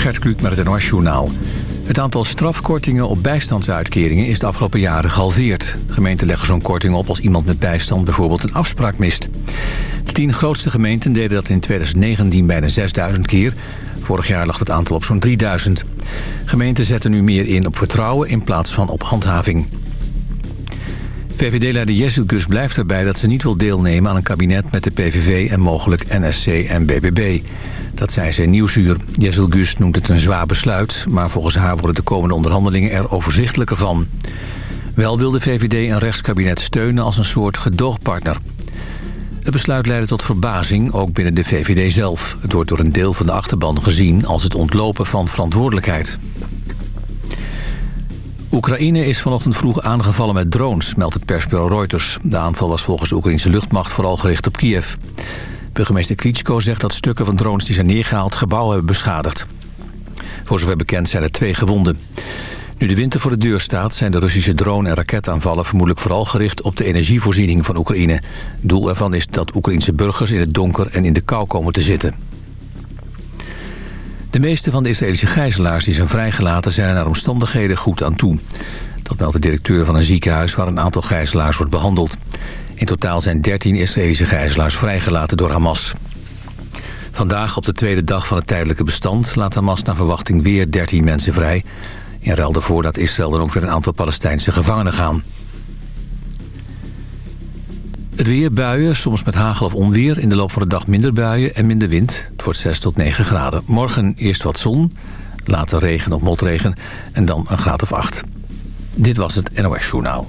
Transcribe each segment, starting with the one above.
Gert Kluk met het NOS Journaal. Het aantal strafkortingen op bijstandsuitkeringen is de afgelopen jaren gehalveerd. Gemeenten leggen zo'n korting op als iemand met bijstand bijvoorbeeld een afspraak mist. De tien grootste gemeenten deden dat in 2019 bijna 6000 keer. Vorig jaar lag het aantal op zo'n 3000. Gemeenten zetten nu meer in op vertrouwen in plaats van op handhaving. VVD-leider Gus blijft erbij dat ze niet wil deelnemen aan een kabinet met de PVV en mogelijk NSC en BBB. Dat zei ze in Nieuwsuur. Gus noemt het een zwaar besluit, maar volgens haar worden de komende onderhandelingen er overzichtelijker van. Wel wil de VVD een rechtskabinet steunen als een soort gedoogpartner. Het besluit leidde tot verbazing, ook binnen de VVD zelf. Het wordt door een deel van de achterban gezien als het ontlopen van verantwoordelijkheid. Oekraïne is vanochtend vroeg aangevallen met drones, meldt het persbureau Reuters. De aanval was volgens de Oekraïnse luchtmacht vooral gericht op Kiev. Burgemeester Klitschko zegt dat stukken van drones die zijn neergehaald gebouwen hebben beschadigd. Voor zover bekend zijn er twee gewonden. Nu de winter voor de deur staat zijn de Russische drone- en raketaanvallen vermoedelijk vooral gericht op de energievoorziening van Oekraïne. Doel ervan is dat Oekraïnse burgers in het donker en in de kou komen te zitten. De meeste van de Israëlische gijzelaars die zijn vrijgelaten zijn er naar omstandigheden goed aan toe. Dat meldt de directeur van een ziekenhuis waar een aantal gijzelaars wordt behandeld. In totaal zijn 13 Israëlische gijzelaars vrijgelaten door Hamas. Vandaag op de tweede dag van het tijdelijke bestand laat Hamas naar verwachting weer 13 mensen vrij. In ruil ervoor dat Israël dan ook weer een aantal Palestijnse gevangenen gaan. Het weer, buien, soms met hagel of onweer. In de loop van de dag minder buien en minder wind. Het wordt 6 tot 9 graden. Morgen eerst wat zon, later regen of motregen en dan een graad of 8. Dit was het NOS Journaal.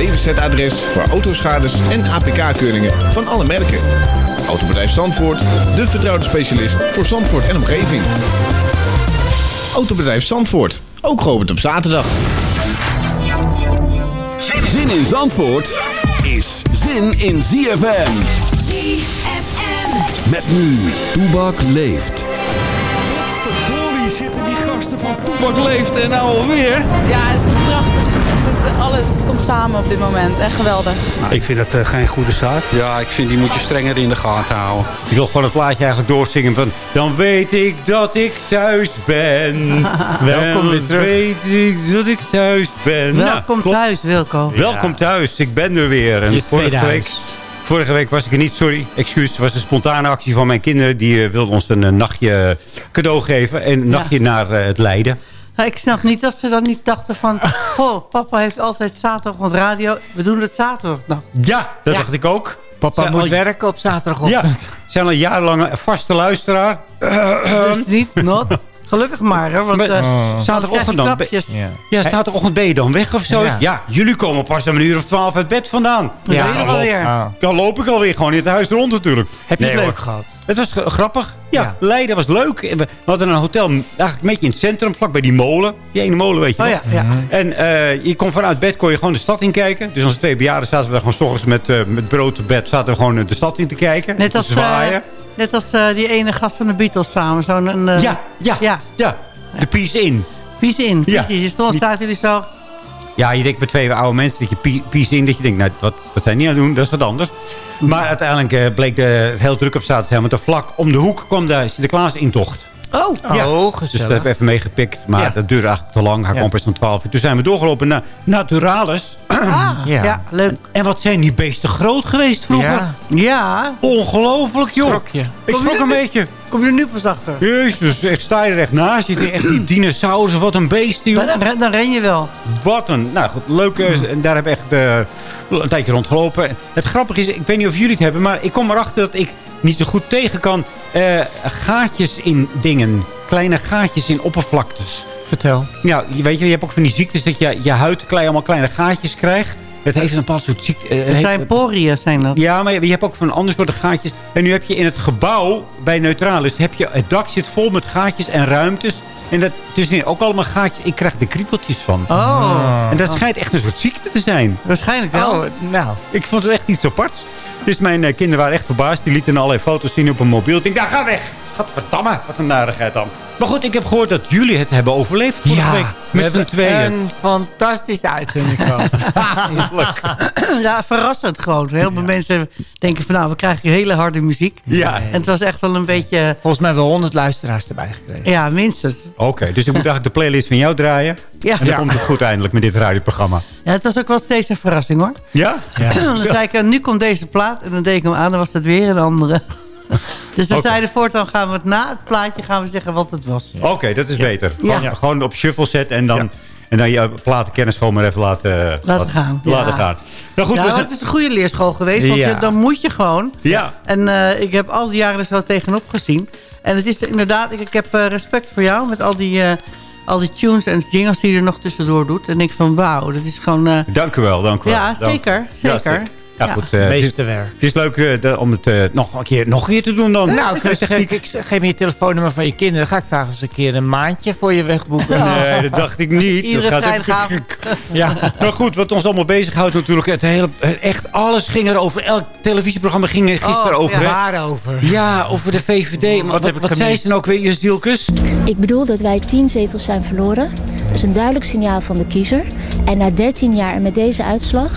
DWZ-adres voor autoschades en APK-keuringen van alle merken. Autobedrijf Zandvoort, de vertrouwde specialist voor Zandvoort en omgeving. Autobedrijf Zandvoort, ook geopend op zaterdag. Zin in Zandvoort is zin in ZFM. ZFM. Met nu, Toebak leeft. Verdorie zitten die gasten van Toebak leeft en nou alweer. Ja, is toch prachtig. Alles komt samen op dit moment. Echt geweldig. Ik vind dat uh, geen goede zaak. Ja, ik vind die moet je strenger in de gaten houden. Ik wil gewoon het plaatje eigenlijk doorzingen van... Dan weet ik dat ik thuis ben. Welkom weer terug. weet ik dat ik thuis ben. Welkom nou, thuis, Wilco. Welkom thuis, ik ben er weer. En Je vorige week, vorige week was ik er niet, sorry. Excuus, het was een spontane actie van mijn kinderen. Die uh, wilden ons een uh, nachtje cadeau geven. En een nachtje naar uh, het Leiden. Nou, ik snap niet dat ze dan niet dachten van... Goh, papa heeft altijd zaterdag radio. We doen het zaterdag. Nou, Ja, dat Ja. dacht ik ook. Papa Zijn moet al- werken op Ja, zaterdagochtend. zijn al jarenlang een vaste luisteraar. dus niet not. Gelukkig maar, hè. Want Maar- eh, Oh. Zaterdagochtend dan. Ja. Ja, zaterdagochtend ben je dan weg of zo? Ja. Ja. jullie komen pas om een uur of twaalf uit bed vandaan. Dan Ja. loop. Ah. dan loop ik alweer gewoon in het huis rond natuurlijk. Heb je Nee, het hoor. leuk gehad? Het was grappig. Ja, Ja. Leiden was leuk. En We hadden een hotel eigenlijk een beetje in het centrum, vlakbij die molen. Die ene molen, weet je Oh wel. ja, ja. En eh, je kon vanuit bed kon je gewoon de stad in kijken. Dus als twee bejaarden zaten we daar gewoon s ochtends met, eh, met brood op bed... zaten we gewoon de stad in te kijken. Net te als, zwaaien. Net als eh, die ene gast van de Beatles samen. Zo'n... een, eh, ja, ja, ja, ja. De peace in. Peace in. Ja. In. Je stond, zaten jullie zo... Ja, je denkt met twee oude mensen dat je peace in... dat je denkt, nou, wat, wat zijn die aan het doen? Dat is wat anders. Maar uiteindelijk eh, bleek de, het heel druk op zaterdag te zijn. Want er vlak om de hoek kwam de Sinterklaas-intocht. Oh, Ja. Oh, Dus gezellig. dat heb ik even meegepikt. Maar Ja. dat duurde eigenlijk te lang. Hij Ja. kwam pas om 12 uur. Toen zijn we doorgelopen naar Naturalis. ah, ja. Ja. leuk. En wat zijn die beesten groot geweest vroeger. Ja. Ja, Ongelooflijk, joh. Schrok je. Ik schrok een beetje. kom je er nu pas achter. Jezus, ik sta je er echt naast. Je denkt echt die dinosaurussen. Wat een beesten, joh. Dan, ren je wel. Wat een... Nou goed, leuk. eh, En daar heb ik echt eh, een tijdje rondgelopen. Het grappige is, ik weet niet of jullie het hebben... maar ik kom erachter dat ik niet zo goed tegen kan... eh, gaatjes in dingen. Kleine gaatjes in oppervlaktes. Vertel. Je weet je, je hebt ook van die ziektes dat je, je huid klei, allemaal kleine gaatjes krijgt. Het heeft een bepaald soort ziekte. eh, Het zijn poriën, zijn dat. ja, maar je, je hebt ook van andere soorten gaatjes. En nu heb je in het gebouw bij Neutralis... Heb je, het dak zit vol met gaatjes en ruimtes. En dat tussenin ook allemaal gaatjes. Ik krijg er kriebeltjes van. Oh, En dat schijnt echt een soort ziekte te zijn. waarschijnlijk wel. Oh, nou. Ik vond het echt iets apart. Dus mijn eh, kinderen waren echt verbaasd. Die lieten allerlei foto's zien op een mobiel. Ik denk, daar ga weg. Gadverdamme, wat een narigheid dan. Maar goed, ik heb gehoord dat jullie het hebben overleefd vorige week. we Met z'n tweeën. een fantastische uitzending gehad. ja, verrassend gewoon. Heel veel mensen denken van nou, we krijgen hele harde muziek. Ja, En het was echt wel een beetje, Volgens mij wel 100 luisteraars erbij gekregen. ja, minstens. oké. dus ik moet eigenlijk de playlist van jou draaien. Ja. En dan Ja. komt het goed eindelijk met dit radioprogramma. ja, het was ook wel steeds een verrassing hoor. Ja? dan zei ik, eh, nu komt deze plaat. En dan deed ik hem aan, dan was het weer een andere. dus we Oké. zeiden voortaan gaan we het na het plaatje gaan we zeggen wat het was. Oké, dat is beter. Ja. Gewoon, gewoon op shuffle zetten en dan, en dan je platenkennis gewoon maar even laten, Laten gaan. Laten Ja. gaan. Nou goed, ja, het is een goede leerschool geweest. Want Ja. je- dan moet je gewoon. ja. En eh, ik heb al die jaren er zo tegenop gezien. En het is inderdaad, ik, ik heb eh, respect voor jou met al die, eh, al die tunes en jingles die je er nog tussendoor doet. En ik denk van wauw, dat is gewoon... eh, Dank u wel, dank u wel. ja, Dank- zeker. Ja, Zeker. Ja, Ja. goed. eh, het, is, Meesterwerk. het is leuk eh, de- om het eh, nog, een keer, nog een keer te doen dan. Nou, ik, zeg, ik, geef me je telefoonnummer van je kinderen. Dan ga ik vragen of ze een keer een maandje voor je wegboeken. Nee, dat dacht ik niet. Iedere Dat gaat even-. Ja. Nou goed, wat ons allemaal bezighoudt natuurlijk. Het hele, echt alles ging erover. Elk televisieprogramma ging er gisteren Oh, over. ja. Waarover? Ja, over de VVD. Maar wat, wat zei ze nou ook weer, Jusdielkus? Ik bedoel dat wij tien zetels zijn verloren. Dat is een duidelijk signaal van de kiezer. En na 13 jaar en met deze uitslag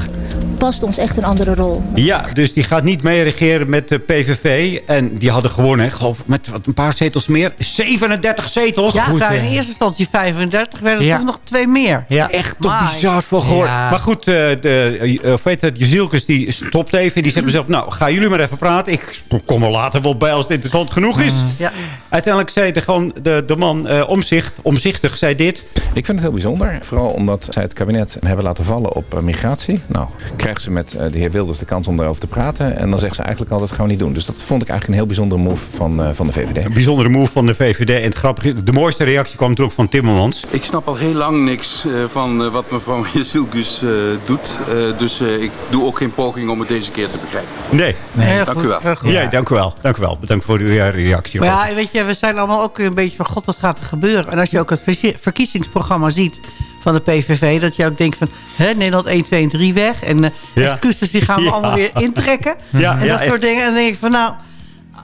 past ons echt een andere rol. Ja, dus die gaat niet mee regeren met de PVV. En die hadden gewonnen, hè, geloof ik, met wat, een paar zetels meer. 37 zetels. Ja, Goed, nou, in eerste instantie 35, werden er Ja. toch nog twee meer. Ja. Echt toch bizar voor gehoord. Ja. Maar goed, eh, de, eh, hoe heet het, Jezielkes die stopt even. Die zegt mezelf, nou, ga jullie maar even praten. Ik kom er later wel bij als het interessant genoeg is. Ja. Uiteindelijk zei de, gewoon de, de man eh, omzicht, omzichtig, zei dit. Ik vind het heel bijzonder. Vooral omdat zij het kabinet hebben laten vallen op eh, migratie. Nou, krijgt ze met eh, de heer Wilders de kans om daarover te praten. En dan zegt ze eigenlijk al, dat gaan we niet doen. Dus dat vond ik eigenlijk een heel bijzondere move van, eh, van de VVD. Een bijzondere move van de VVD. En het grappige is, de mooiste reactie kwam natuurlijk van Timmermans. Ik snap al heel lang niks eh, van eh, wat mevrouw Jezilgus eh doet. Eh, dus eh, ik doe ook geen poging om het deze keer te begrijpen. Nee. Heel Dank goed, u wel. goed. Ja, dank u wel. Dank u wel. Bedankt voor uw reactie. Maar ja, weet je, we zijn allemaal ook een beetje van god, wat gaat er gebeuren? En als je ook het verki- verkiezingsprogramma ziet van de PVV... dat je ook denkt van, hè, Nederland 1, 2 en 3 weg. En eh, Ja. excuses die gaan we Ja. allemaal weer intrekken. Ja, en dat soort dingen. En dan denk ik van, nou...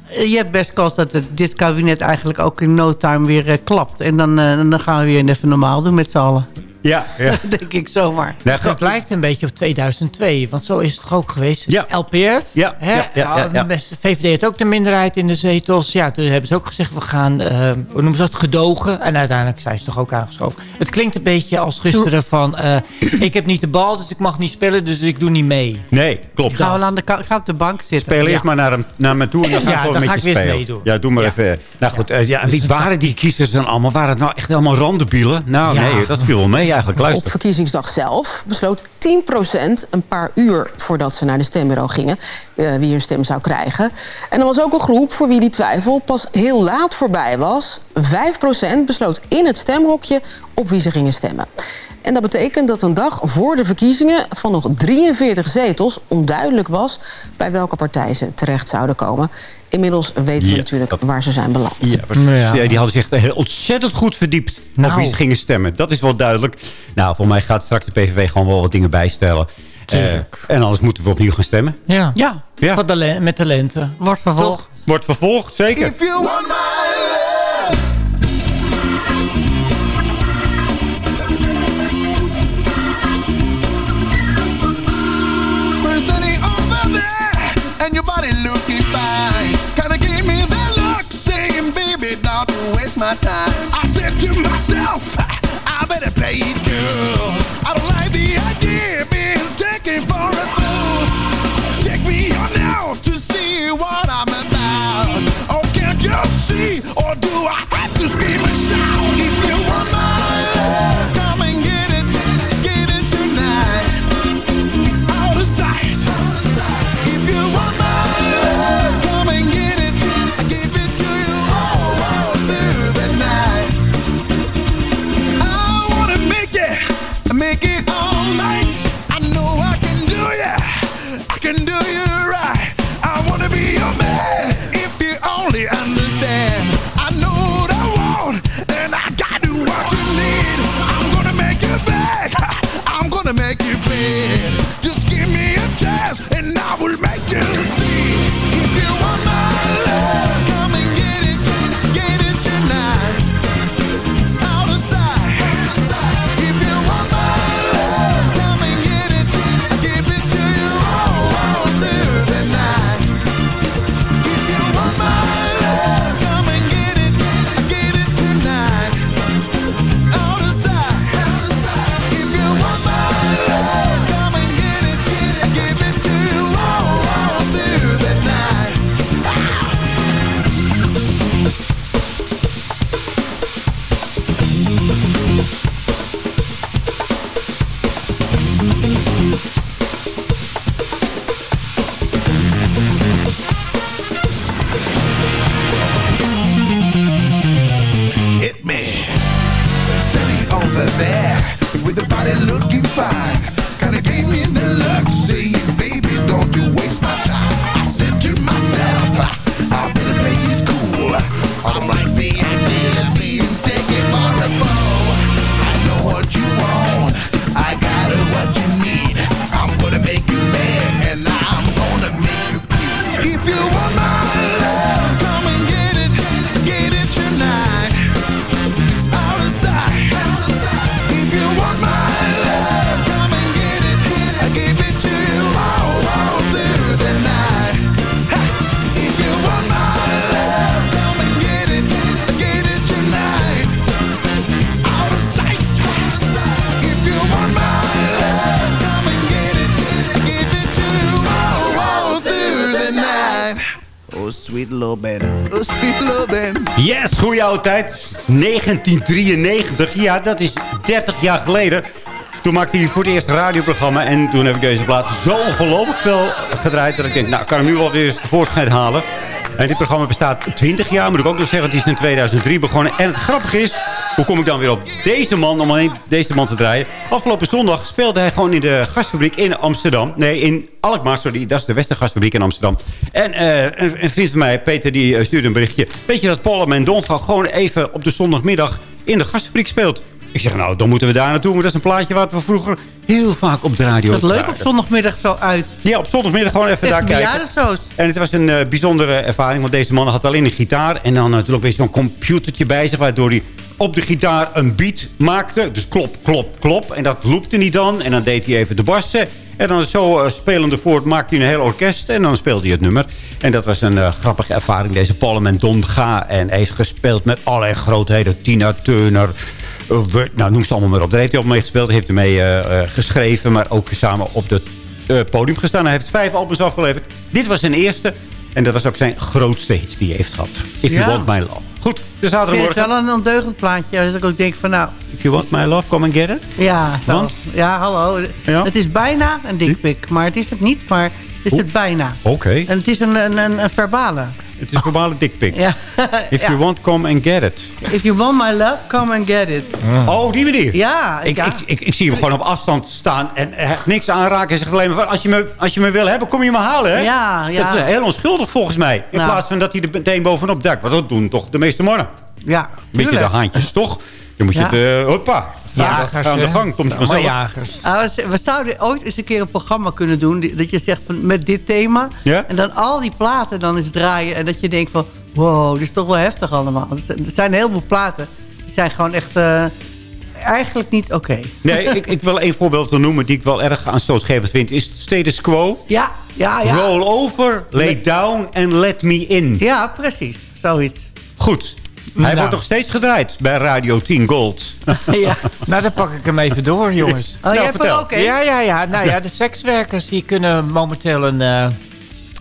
Je hebt best kans dat het, dit kabinet eigenlijk ook in no time weer eh, klapt. En dan, eh, dan gaan we weer even normaal doen met z'n allen. Ja, ja. denk ik zomaar. Dus het lijkt een beetje op 2002. Want zo is het toch ook geweest. Ja. LPF. Ja, Hè? ja, ja, ja, ja. De VVD had ook de minderheid in de zetels. Ja, toen hebben ze ook gezegd, we gaan, hoe noemen ze dat, gedogen. En uiteindelijk zijn ze toch ook aangeschoven. Het klinkt een beetje als gisteren van... eh, ik heb niet de bal, dus ik mag niet spelen, dus ik doe niet mee. Nee, klopt. Ik ga wel aan de, ga op de bank zitten. Speel eerst maar naar, hem, naar me toe en dan ga ik Ja, gewoon dan met ga je ik weer spelen. meedoen. Ja, doe maar Ja. even. Nou goed, eh, ja, en wie waren die kiezers dan allemaal? Waren het nou echt allemaal randebielen? Nou Ja. nee, dat viel wel mee eigenlijk. Op verkiezingsdag zelf besloot 10% een paar uur voordat ze naar de stembureau gingen... eh, wie hun stem zou krijgen. En er was ook een groep voor wie die twijfel pas heel laat voorbij was. 5% besloot in het stemhokje op wie ze gingen stemmen. En dat betekent dat een dag voor de verkiezingen van nog 43 zetels onduidelijk was bij welke partij ze terecht zouden komen. Inmiddels weten we Ja, natuurlijk dat- waar ze zijn beland. Ja, precies. Ja. Ja, die hadden zich heel ontzettend goed verdiept op Nou. wie ze gingen stemmen. Dat is wel duidelijk. Nou, voor mij gaat straks de PVV gewoon wel wat dingen bijstellen. Tuurlijk. Eh, en anders moeten we opnieuw gaan stemmen. Ja, Ja, met talenten. wordt vervolgd. Wordt vervolgd, zeker. Baby, don't waste my time. I said to myself, I better play it cool. Yes, goeie oude tijd. 1993. Ja, dat is 30 jaar geleden. Toen maakte hij voor het eerst een radioprogramma. En toen heb ik deze plaat zo ongelooflijk veel gedraaid. Dat ik denk, nou, ik kan hem nu wel weer eens tevoorschijn halen. En dit programma bestaat 20 jaar. Moet ik ook nog zeggen, het is in 2003 begonnen. En het grappige is, hoe kom ik dan weer op deze man, om alleen deze man te draaien? Afgelopen zondag speelde hij gewoon in de gasfabriek in Amsterdam. Nee, in Alkmaar, sorry, dat is de Westergasfabriek in Amsterdam. En eh, een, een vriend van mij, Peter, die eh, stuurde een berichtje. Weet je dat Paul Mendonça gewoon even op de zondagmiddag in de gasfabriek speelt? Ik zeg, nou, dan moeten we daar naartoe. Want dat is een plaatje wat we vroeger heel vaak op de radio Wat leuk op zondagmiddag zo uit. Ja, op zondagmiddag gewoon even daar kijken. bejaardensoos. En het was een eh, bijzondere ervaring, want deze man had alleen een gitaar. En dan natuurlijk weer zo'n computertje bij zich, waardoor hij op de gitaar een beat maakte. Dus klop, klop, klop. En dat loopte hij dan. En dan deed hij even de bassen. En dan zo uh, spelende voort maakte hij een heel orkest. En dan speelde hij het nummer. En dat was een eh, grappige ervaring. Deze Paul Mendonça. En hij heeft gespeeld met allerlei grootheden. Tina Turner. eh, nou, noem ze allemaal maar op. Daar heeft hij op mee gespeeld. Hij heeft ermee geschreven. Maar ook samen op het podium gestaan. Hij heeft vijf albums afgeleverd. Dit was zijn eerste. En dat was ook zijn grootste hit die hij heeft gehad. If Ja. You Want My Love. Goed, de vind het zaterdagmorgen. wel een ondeugend plaatje. Dat ik ook denk van nou... If You Want My Love, come and get it. Ja, zo. Want? ja hallo. Ja? Het is bijna een dikpik. Maar het is het niet, maar het is het bijna. Oké. En het is een, een, een, een verbale. Het is een verbale dikpik. Ja. If you want, come and get it. If you want my love, come and get it. Oh, die manier. Ja, Ik, ja. ik, ik, ik zie hem gewoon op afstand staan en niks aanraken. En zegt alleen maar, als je, me, als je me wil hebben, kom je me halen. Hè? Ja, ja. Dat is heel onschuldig volgens mij. In Nou. plaats van dat hij er meteen bovenop duikt. Want dat doen toch de meeste mannen. Ja, Beetje de haantjes, toch? Dan moet je Ja. de, hoppa, Jagers, aan de gang. Komt vanzelf. jagers. Ah, we, we zouden ooit eens een keer een programma kunnen doen... dat je zegt van, met dit thema. Ja? En dan al die platen dan eens draaien. En dat je denkt van, wow, dit is toch wel heftig allemaal. Er zijn een heleboel platen. Die zijn gewoon echt eh, eigenlijk niet oké. Nee, ik, ik wil één voorbeeld noemen die ik wel erg aanstootgevend vind. Is status quo. Ja, ja, ja. Roll over, lay down and let me in. Ja, precies. Zoiets. Goed. Hij Nou. wordt nog steeds gedraaid bij Radio 10 Gold. ja. Nou, dan pak ik hem even door, jongens. Oh, jij hebt er ook, hè? Ja, ja, ja. Nou ja, de sekswerkers die kunnen momenteel een, eh,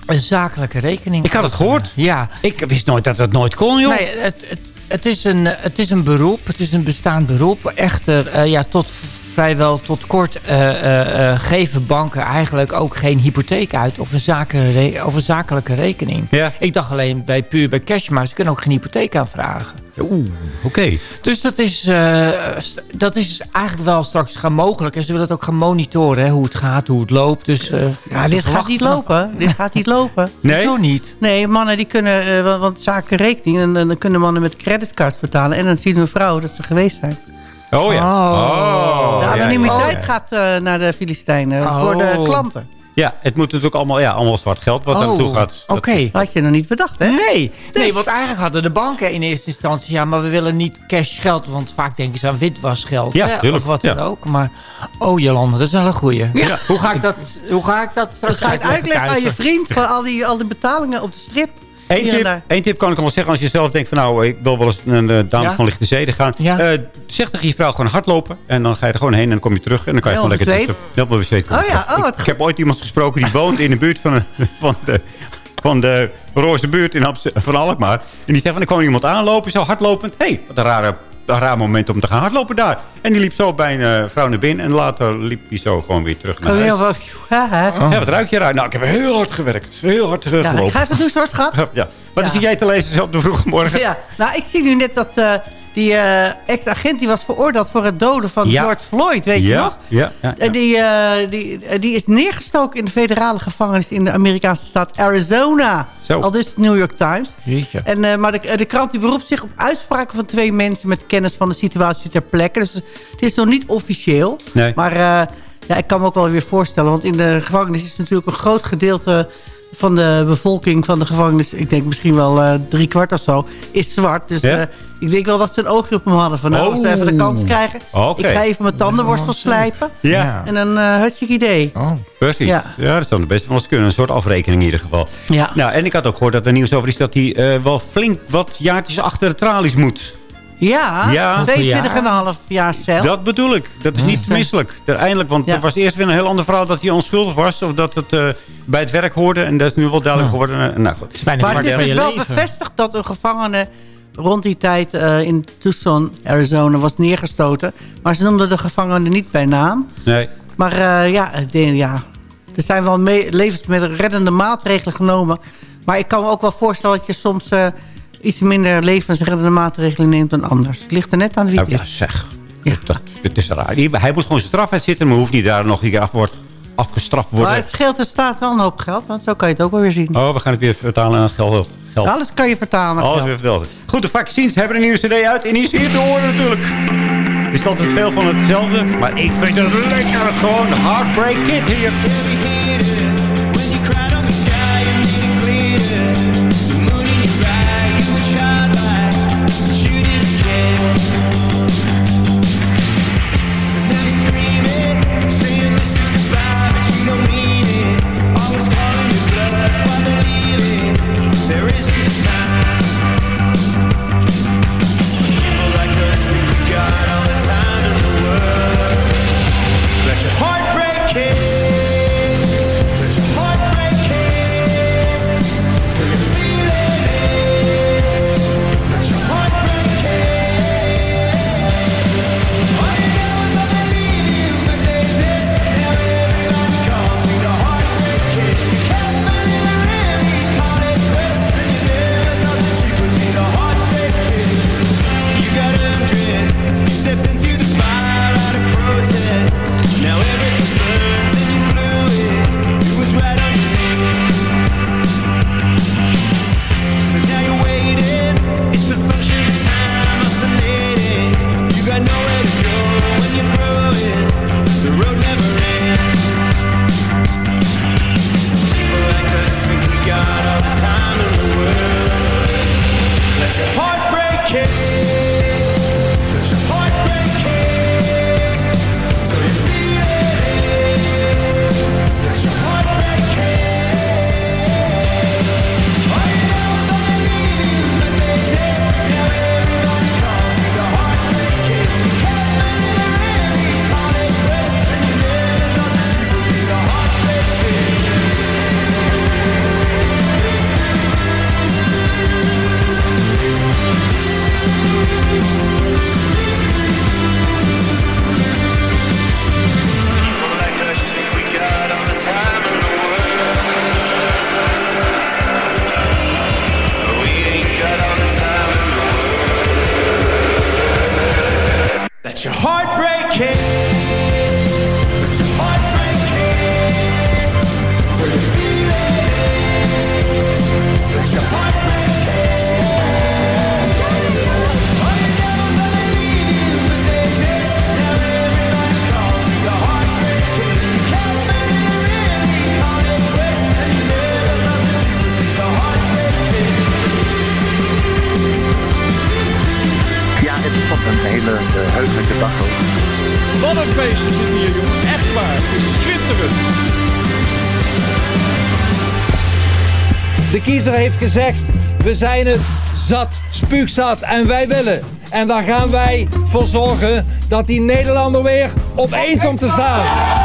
een zakelijke rekening... Ik had het gehoord. Ja. Ik wist nooit dat dat nooit kon, joh. Nee, het, het, het, is een, het is een beroep. Het is een bestaand beroep. Echter, eh, ja, tot vrijwel tot kort eh, eh, eh, geven banken eigenlijk ook geen hypotheek uit... of een, zakelijke, of een zakelijke rekening. Ja. Ik dacht alleen bij puur bij cash, maar ze kunnen ook geen hypotheek aanvragen. Oeh, oké. Dus dat is, eh, dat is eigenlijk wel straks gaan mogelijk. En ze willen het ook gaan monitoren, hè, hoe het gaat, hoe het loopt. Dus, eh, Ja, dit gaat niet lopen. dit gaat niet lopen. Nee? Zo niet. Nee, mannen die kunnen, eh, want- zaken rekening... En, dan kunnen mannen met creditcards betalen. En dan zien we vrouwen dat ze geweest zijn. Oh ja. Oh, de ja, anonimiteit ja. gaat eh, naar de Filistijnen voor de Oh. klanten. Ja, het moet natuurlijk allemaal, ja, allemaal zwart geld wat daar Oh, naartoe gaat. Oké. Had je nog niet bedacht, hè? Nee, nee, want eigenlijk hadden de banken in eerste instantie... ja, maar we willen niet cash geld, want vaak denken ze aan witwasgeld. Ja, hè, tuurlijk, Of wat ja. dan ook. Maar, oh Jolanda, dat is wel een goeie. Ja. Hoe, ga ik dat, hoe ga ik dat straks Ga je uitleggen aan je vriend van al die, al die betalingen op de strip? Eén tip, één tip kan ik wel zeggen. Als je zelf denkt van nou, ik wil wel eens een uh, dame Ja? van lichte zeden gaan. Ja. Eh, zeg tegen je vrouw gewoon hardlopen. En dan ga je er gewoon heen en dan kom je terug. En dan kan je gewoon lekker tussen- helemaal bezweet komen. Oh ja, oh, wat ik, ik heb ooit iemand gesproken die woont in de buurt van, van de... Van de Roze buurt in van Alkmaar. En die zegt van, er kwam iemand aanlopen, zo hardlopend. Hé, hey, wat een rare een raar moment om te gaan hardlopen daar. En die liep zo bij een eh, vrouw naar binnen. En later liep hij zo gewoon weer terug naar Oh, huis. ja, wat, haha. Ja, wat ruik je eruit? Nou, ik heb heel hard gewerkt. Heel hard eh, Ja, ik ga even douchen hoor, schat. Ja. Wat Ja. zit jij te lezen op de vroege morgen? Ja, nou, ik zie nu net dat eh, die eh, ex-agent die was veroordeeld voor het doden van Ja. George Floyd, weet je ja, nog? Ja, ja, En die, eh, die, eh, die is neergestoken in de federale gevangenis in de Amerikaanse staat Arizona. Zo. Al dus de New York Times. Jeetje. En, eh, maar de, de krant die beroept zich op uitspraken van twee mensen met kennis van de situatie ter plekke. Dus het is nog niet officieel. Nee. Maar eh, ja, ik kan me ook wel weer voorstellen. Want in de gevangenis is natuurlijk een groot gedeelte van de bevolking van de gevangenis... ik denk misschien wel eh drie kwart of zo, is zwart. Dus Ja? eh, ik denk wel dat ze een oogje op hem hadden. Van, nou, als we Oh. even de kans krijgen... Ik ga even mijn tandenborstel slijpen. Ja. En dan uh, hartstikke idee. Oh. Precies. Ja. Ja. dat zou het best wel eens kunnen. Een soort afrekening in ieder geval. Ja. Nou, en ik had ook gehoord dat er nieuws over is dat hij eh, wel flink wat jaartjes achter de tralies moet. Ja, Ja. 22,5 jaar cel. Dat bedoel ik. Dat is niet misselijk. Eindelijk, want Ja. er was eerst weer een heel ander verhaal dat hij onschuldig was. Of dat het eh, bij het werk hoorde. En dat is nu wel duidelijk geworden. Eh, nou goed. is bijna Maar het is dus wel leven. bevestigd dat een gevangene rond die tijd eh, in Tucson, Arizona, was neergestoten. Maar ze noemden de gevangene niet bij naam. Nee. Maar eh, ja, ja, er zijn wel levensreddende maatregelen genomen. Maar ik kan me ook wel voorstellen dat je soms eh, iets minder levensreddende maatregelen neemt dan anders. Het ligt er net aan wie Nou, het ja, is. zeg. Dat, dat is raar. Hij moet gewoon straf uitzitten. Maar hoeft niet daar nog een keer af, wordt, afgestraft worden. Maar het scheelt de staat wel een hoop geld, want zo kan je het ook wel weer zien. Oh, we gaan het weer vertalen naar geld. geld. Alles kan je vertalen Alles weer verteld. Goed, de vaccins hebben een nieuwe cd uit. En die is hier te horen natuurlijk. Het is altijd veel van hetzelfde. Maar ik vind het lekker. Gewoon Heartbreak Kid hier. Gezegd, we zijn het zat, spuugzat en wij willen. En daar gaan wij voor zorgen dat die Nederlander weer op één komt te staan.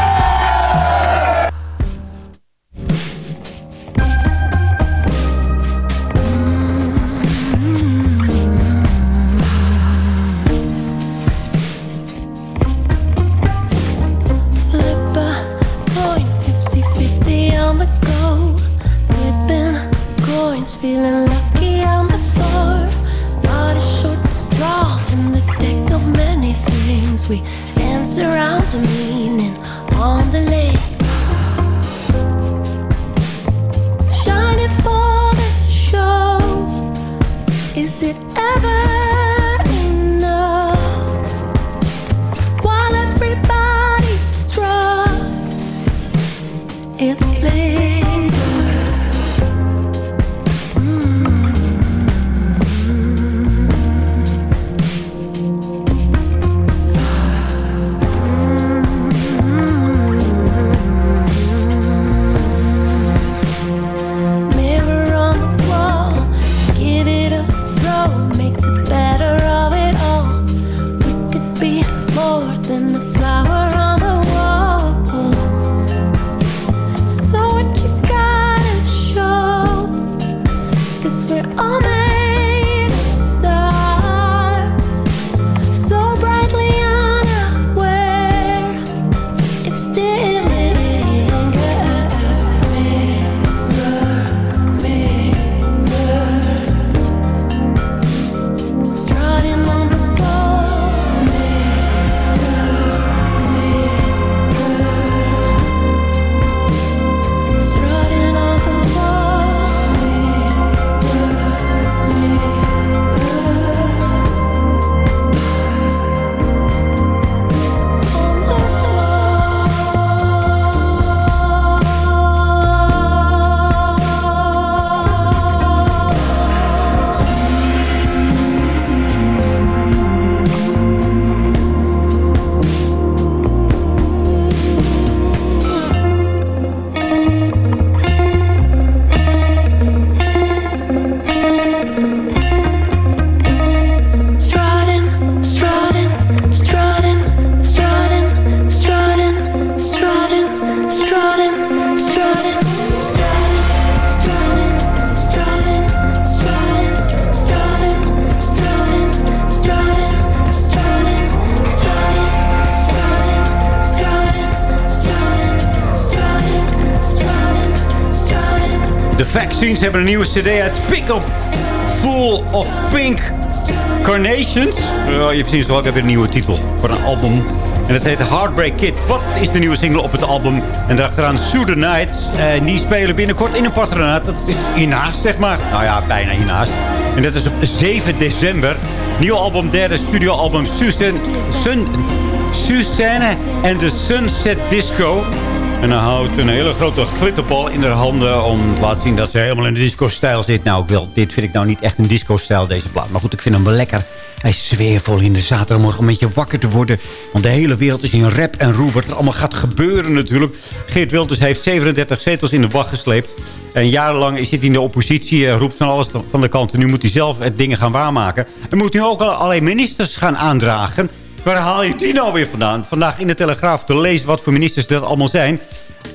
Vaccines hebben een nieuwe cd uit Pick Up Full of Pink Carnations. Uh, je ziet wel, ik weer een nieuwe titel voor een album. En het heet Heartbreak Kid. Wat is de nieuwe single op het album? En daarachteraan Sue Nights. En die spelen binnenkort in een patronaat. Dat is hiernaast, zeg maar. Nou ja, bijna hiernaast. En dat is op 7 december. Nieuw album, derde studioalbum Susan, Sun, Susanne en de Sunset Disco. En dan houdt ze een hele grote glitterbal in haar handen... om te laten zien dat ze helemaal in de disco-stijl zit. Nou, ik wil, dit vind ik nou niet echt een disco-stijl, deze plaat. Maar goed, ik vind hem wel lekker. Hij is sfeervol in de zaterdagmorgen om een beetje wakker te worden. Want de hele wereld is in rap en roer. Wat er allemaal gaat gebeuren natuurlijk. Geert Wilders heeft 37 zetels in de wacht gesleept. En jarenlang zit hij in de oppositie, roept van alles van de kant. Nu moet hij zelf het dingen gaan waarmaken. En moet nu ook al allerlei ministers gaan aandragen. Waar haal je die nou weer vandaan? Vandaag in de Telegraaf te lezen wat voor ministers dat allemaal zijn.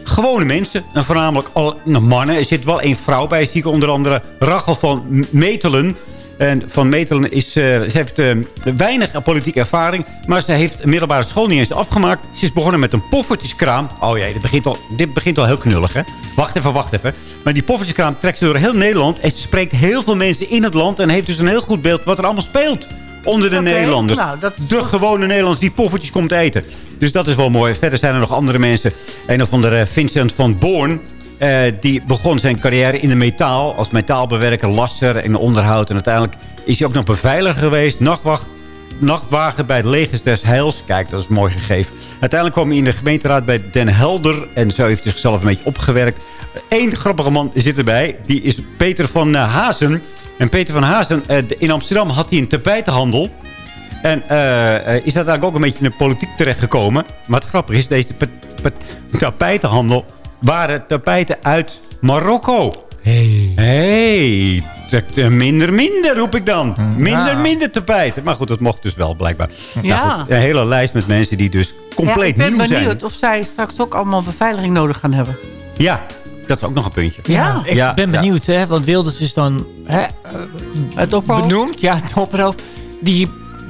Gewone mensen, en voornamelijk nou, mannen. Er zit wel één vrouw bij, zie ik onder andere Rachel van Metelen. En Van Metelen is, eh, heeft eh, weinig politieke ervaring. Maar ze heeft middelbare school niet eens afgemaakt. Ze is begonnen met een poffertjeskraam. Oh jee, dit begint al, dit begint al heel knullig, hè? Wacht even, wacht even. Maar die poffertjeskraam trekt ze door heel Nederland. En ze spreekt heel veel mensen in het land. En heeft dus een heel goed beeld wat er allemaal speelt onder de Nederlanders. nou, dat de gewone Nederlanders die poffertjes komt eten. Dus dat is wel mooi. Verder zijn er nog andere mensen. Een of andere Vincent van Boorn. eh, die begon zijn carrière in de metaal. Als metaalbewerker, lasser en onderhoud. En uiteindelijk is hij ook nog beveiliger geweest. Nachtwacht, nachtwagen bij het Legers des Heils. Kijk, dat is mooi gegeven. Uiteindelijk kwam hij in de gemeenteraad bij Den Helder. En zo heeft hij zichzelf een beetje opgewerkt. Eén grappige man zit erbij. Die is Peter van eh, Hazen. En Peter van Hazen, eh, in Amsterdam had hij een tapijtenhandel. En eh, eh, is dat eigenlijk ook een beetje in de politiek terechtgekomen. Maar het grappige is, deze tapijtenhandel waren tapijten uit Marokko. Hey. Hey, minder minder roep ik dan. Minder Ja. minder tapijten. Maar goed, dat mocht dus wel blijkbaar. Ja. Nou goed, een hele lijst met mensen die dus compleet ja, ik ben nieuw zijn. benieuwd of zij straks ook allemaal beveiliging nodig gaan hebben. Ja, dat is ook nog een puntje. Ja, ik Ja, ben ja. benieuwd, hè, want Wilders is dan hè, eh, Het opperhoofd? benoemd. Ja, het opperhoofd. Die,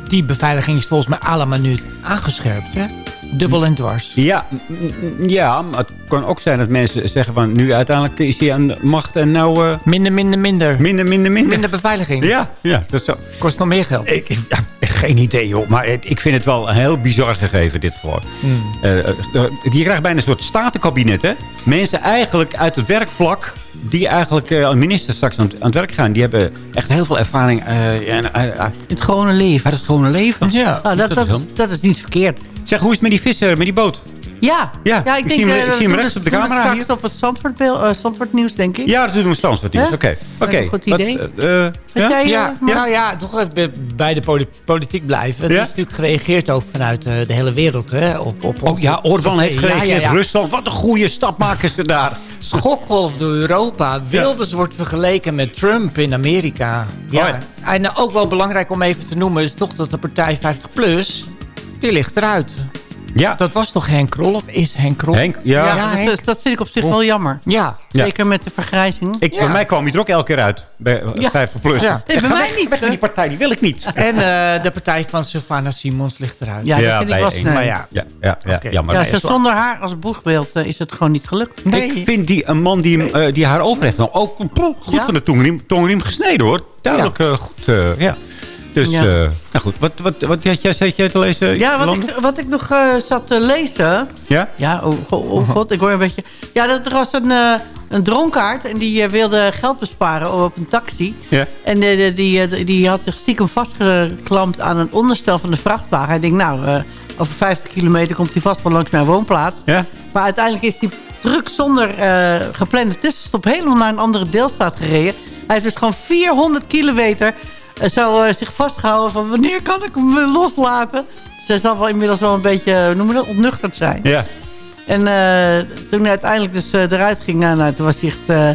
die beveiliging is volgens mij allemaal nu aangescherpt. Hè? Dubbel en dwars. Ja, ja, maar het kan ook zijn dat mensen zeggen van... nu uiteindelijk is hij aan de macht en nou... eh, Minder, minder, minder. minder, minder, minder. Minder beveiliging. Ja, ja, dat is zo. Kost nog meer geld. Ik- ja, geen idee, joh. Maar het- ik vind het wel een heel bizar gegeven, dit voor. Hmm. Eh, eh, je krijgt bijna een soort statenkabinet, hè? Mensen eigenlijk uit het werkvlak... die eigenlijk eh, als minister straks aan het, aan het werk gaan... die hebben echt heel veel ervaring eh, eh, eh, In het gewone leven. uit het gewone leven. Ja. Dat, dat dat, is dan? dat is niet verkeerd. Zeg, hoe is het met die visser, met die boot? Ja, Ja, ja ik ik zie denk hem- ik eh, zie hem rechts op de camera straks hier. op het Zandvoort, uh, Zandvoort nieuws, denk ik. Ja, dat doen we standsverdienst. Hè? Oké, oké. Goed idee. eh, eh, ja? jij, eh, Ja, nou ja, toch even bij- de poli- politiek blijven. Het Ja? is natuurlijk gereageerd ook vanuit eh, de hele wereld. Hè, op, op, Oh ja, Orbán heeft gereageerd. ja, ja. Rusland, wat een goede stap maken ze daar. Schokgolf door Europa. Wilders wordt vergeleken met Trump in Amerika. Ja. Oh ja. En eh, ook wel belangrijk om even te noemen... is toch dat de partij 50PLUS... die ligt eruit. Ja, Dat was toch Henk Krol of is Henk Krol? Henk, ja. Ja, Ja, dus Henk. dat, dat vind ik op zich wel jammer. Ja. Ja. Zeker met de vergrijzing. Ik, Ja. Bij mij kwam hij er ook elke keer uit. Bij eh, Ja. 50 plus. Ja. Nee, bij mij weg, niet, Weg met die partij, die wil ik niet. En eh, de partij van Sylvana Simons ligt eruit. Ja, dat vind ik één. sneu. Maar ja. Ja, ja, ja, Oké. jammer. Ja, Nee, wel- zonder haar als boegbeeld eh, is het gewoon niet gelukt. Nee. Ik vind die een man die, eh, die haar over heeft nou ook goed Ja. van de tongriem, tongriem gesneden hoor. Duidelijk goed. eh, ja. Dus, Ja. eh, nou goed. Wat, wat, wat had jij, zat jij te lezen? Ja, wat ik, wat ik nog eh, zat te lezen... Ja? Ja, oh, go- oh god, ik hoor een beetje... Ja, dat er was een, eh, een dronkaard en die wilde geld besparen op een taxi. Ja. En die, die, die had zich stiekem vastgeklampt aan een onderstel van de vrachtwagen. Hij denkt, nou, over 50 kilometer komt hij vast wel langs mijn woonplaats. Ja? Maar uiteindelijk is die truck zonder geplande tussenstop helemaal naar een andere deelstaat gereden. Hij heeft dus gewoon 400 kilometer zo eh, zich vastgehouden van wanneer kan ik hem eh, loslaten. Hij zal wel inmiddels wel een beetje, eh, noem dat, ontnuchterd zijn. Ja. En eh, toen hij uiteindelijk dus eh, eruit ging, nou, nou, toen was hij echt... eh,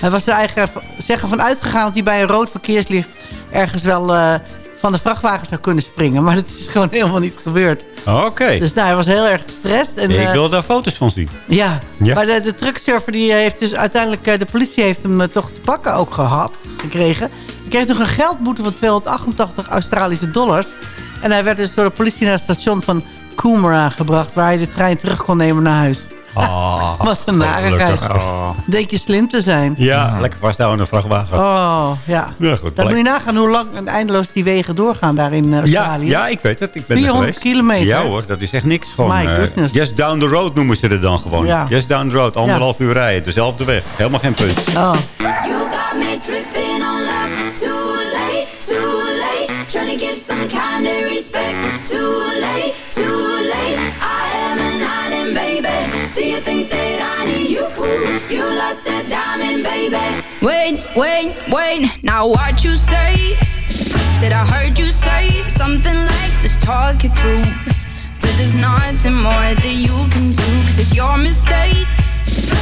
hij was er eigenlijk zeggen van uitgegaan dat hij bij een rood verkeerslicht ergens wel eh, van de vrachtwagen zou kunnen springen. Maar dat is gewoon helemaal niet gebeurd. Oké. Dus nou, hij was heel erg gestrest. En, ik eh, wil daar foto's van zien. ja, Ja. maar de, de trucksurfer die heeft dus uiteindelijk... eh, de politie heeft hem eh, toch te pakken ook gehad, gekregen. Hij kreeg toch een geldboete van 288 Australische dollars. En hij werd dus door de politie naar het station van Coomera gebracht... waar hij de trein terug kon nemen naar huis. Ah, Wat een narigheid. gelukkig. Oh. Denk je slim te zijn. Ja, lekker vasthouden in een vrachtwagen. Oh, ja. Ja, goed. Dan moet je nagaan hoe lang en eindeloos die wegen doorgaan daar in eh, Ja, Australië. ja, ik weet het. Ik ben er 400 geweest. kilometer. Ja hoor, dat is echt niks. Gewoon, My eh, goodness. just down the road noemen ze het dan gewoon. Ja. Just down the road, anderhalf uur rijden. Dezelfde weg. Helemaal geen punt. Oh. You got me tripping on love. Too late, too late. Trying to give some kind of respect. Too late, too late. Diamond, baby. Wait, wait, wait. Now what you say? Said I heard you say something like let's talk it through. But there's nothing more that you can do, cause it's your mistake.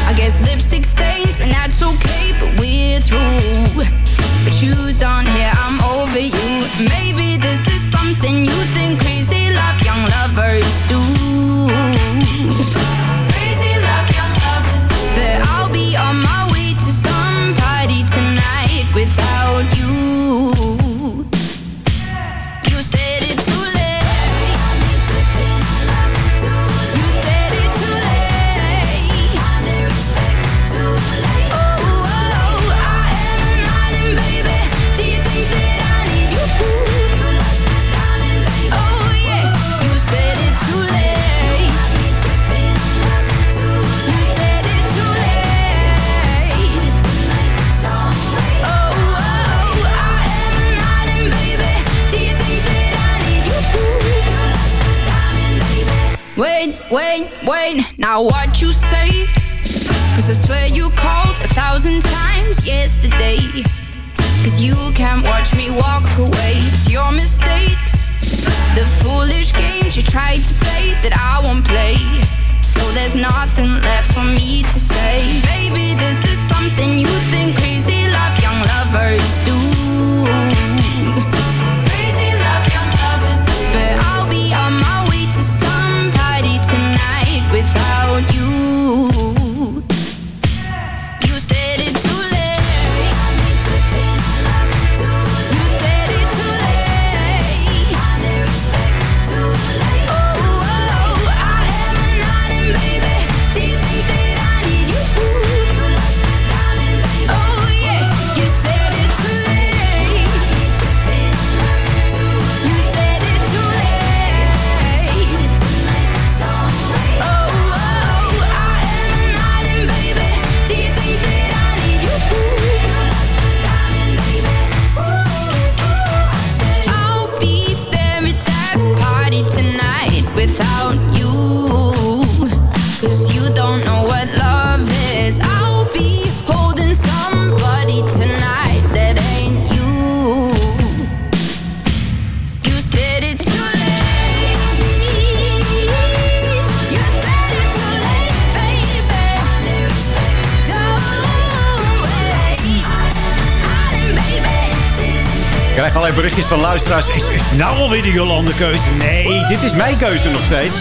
I guess lipstick stains, and that's okay, but we're through. But you don't hear I'm over you. Maybe this is something you think crazy love young lovers do. Wait, wait, wait. Now what you say? Cause I swear you called a thousand times yesterday. Cause you can't watch me walk away. It's your mistakes. The foolish games you tried to play that I won't play. So there's nothing left for me to say. Baby, this is something you think crazy love young lovers do. Alleen berichtjes van luisteraars. Is, is nou alweer de Jolande keuze? Nee, dit is mijn keuze nog steeds.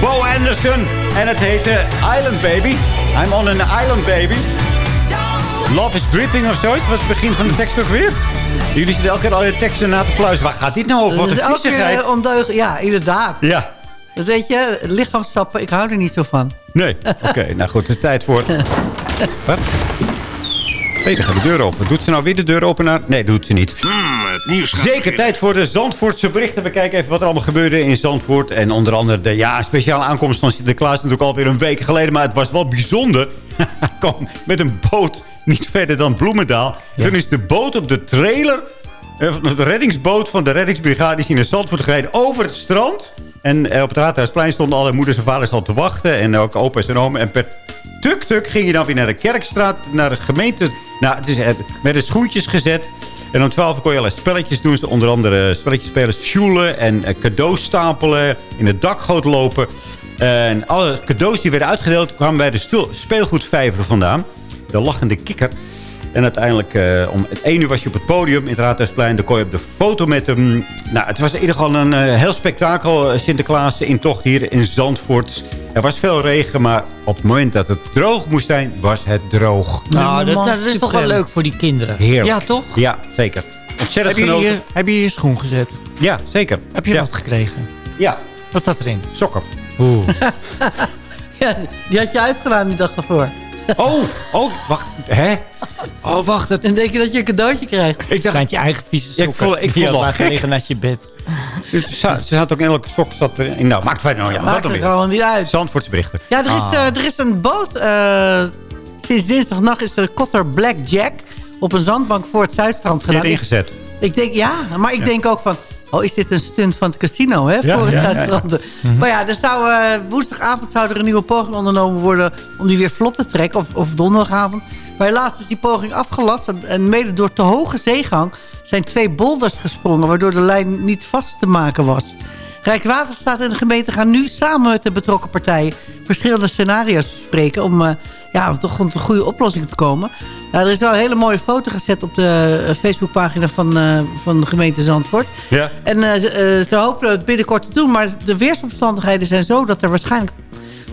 Bo Anderson. En het heette Island Baby. I'm on an island baby. Love is dripping of zoiets. Wat is het begin van de tekst ook weer? Jullie zitten elke keer al je teksten na te pluizen. Waar gaat dit nou over? Wat Dat is eh, ondeugend. Ja, inderdaad. Ja. Dus weet je, lichaamstappen, ik hou er niet zo van. Nee. Oké, nou goed. Het is tijd voor... Wat? Peter gaat de deur open. Doet ze nou weer de deur open naar... Nee, doet ze niet. het nieuws gaat Zeker beginnen. tijd voor de Zandvoortse berichten. We kijken even wat er allemaal gebeurde in Zandvoort. En onder andere de ja, speciale aankomst van Sinterklaas. Natuurlijk alweer een week geleden. Maar het was wel bijzonder. Hij kwam met een boot niet verder dan Bloemendaal. Toen is de boot op de trailer... eh, De reddingsboot van de reddingsbrigade is hier naar Zandvoort gereden over het strand. En eh, op het Raadhuisplein stonden alle moeders en vaders al te wachten. En ook opa's en omen. En per tuk-tuk ging je dan weer naar de Kerkstraat, naar de gemeente. Nou, het is met de schoentjes gezet. En om 12 uur kon je allerlei spelletjes doen. Ze Onder andere spelletjes spelen, sjoelen en eh, cadeaus stapelen. In het dakgoot lopen. En alle cadeaus die werden uitgedeeld kwamen bij de speelgoedvijver vandaan. De lachende kikker. En uiteindelijk, eh, om het 1 uur was je op het podium in het Raadhuisplein. Dan kon je op de foto met hem. Nou, het was in ieder geval een eh, heel spektakel. eh, Sinterklaas in tocht hier in Zandvoort. Er was veel regen, maar op het moment dat het droog moest zijn, was het droog. Nou, dat, dat is toch wel leuk voor die kinderen. Heerlijk. Ja, toch? Ja, zeker. Ontzettend Heb je, genoten. je, heb je je schoen gezet? Ja, zeker. Heb je Ja. wat gekregen? Ja. Wat staat erin? Sokken. Oeh. Ja, die had je uitgedaan die dag ervoor. Oh, oh, wacht. Hè? Oh, wacht. Dat... En denk je dat je een cadeautje krijgt? Ik dacht... Zijn je eigen vieze Ja, sokken. ik vond, ik Die vond het naast je bed. Ze zat- Ze had ook in elke sok zat erin. Nou, maakt verder nou ja. Maakt er weer? gewoon niet uit. Zandvoortse berichten. Ja, er is, Ah. eh, er is een boot. eh, sinds dinsdagnacht is de kotter Black Jack op een zandbank voor het Zuidstrand gedaan. Ingezet. Ik denk, ja, maar ik Ja. denk ook van... Oh, is dit een stunt van het casino, hè? Ja, voor het Zuidstrand. Mhm. Maar ja, er zou, eh, woensdagavond zou er een nieuwe poging ondernomen worden... om die weer vlot te trekken, of, of donderdagavond. Maar helaas is die poging afgelast. En, mede door te hoge zeegang zijn twee boulders gesprongen... waardoor de lijn niet vast te maken was. Rijkswaterstaat en de gemeente gaan nu samen met de betrokken partijen... verschillende scenario's bespreken... om eh, ja, om toch tot een goede oplossing te komen. Nou, er is wel een hele mooie foto gezet op de eh, Facebookpagina van, eh, van de gemeente Zandvoort. Ja. En eh, ze- ze hopen het binnenkort te doen. Maar de weersomstandigheden zijn zo dat er waarschijnlijk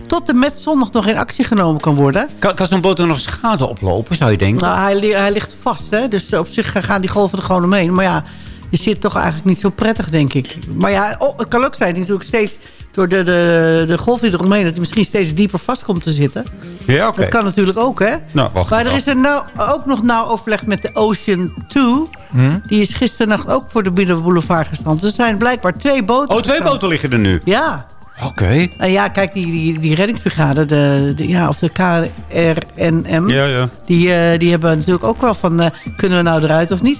tot en met zondag nog in actie genomen kan worden. Kan, kan zo'n boot er nog schade oplopen, zou je denken? Nou, hij, hij ligt vast, hè? dus op zich gaan die golven er gewoon omheen. Maar ja, je zit toch eigenlijk niet zo prettig, denk ik. Maar ja, oh, het kan ook zijn natuurlijk steeds door de, de, de golf die eromheen... dat hij misschien steeds dieper vast komt te zitten. Ja, oké. Dat kan natuurlijk ook, hè? Nou, wacht maar er is er nou ook nog nauw overleg met de Ocean 2. Hm? Die is gisternacht ook voor de Binnenboulevard gestrand. Dus er zijn blijkbaar twee boten Oh, twee boten liggen er nu? Ja. Oké. En ja, kijk, die, die, die reddingsbrigade, de, de- ja, of de KRNM... Ja, ja. Die, eh, die hebben natuurlijk ook wel van... eh, kunnen we nou eruit of niet?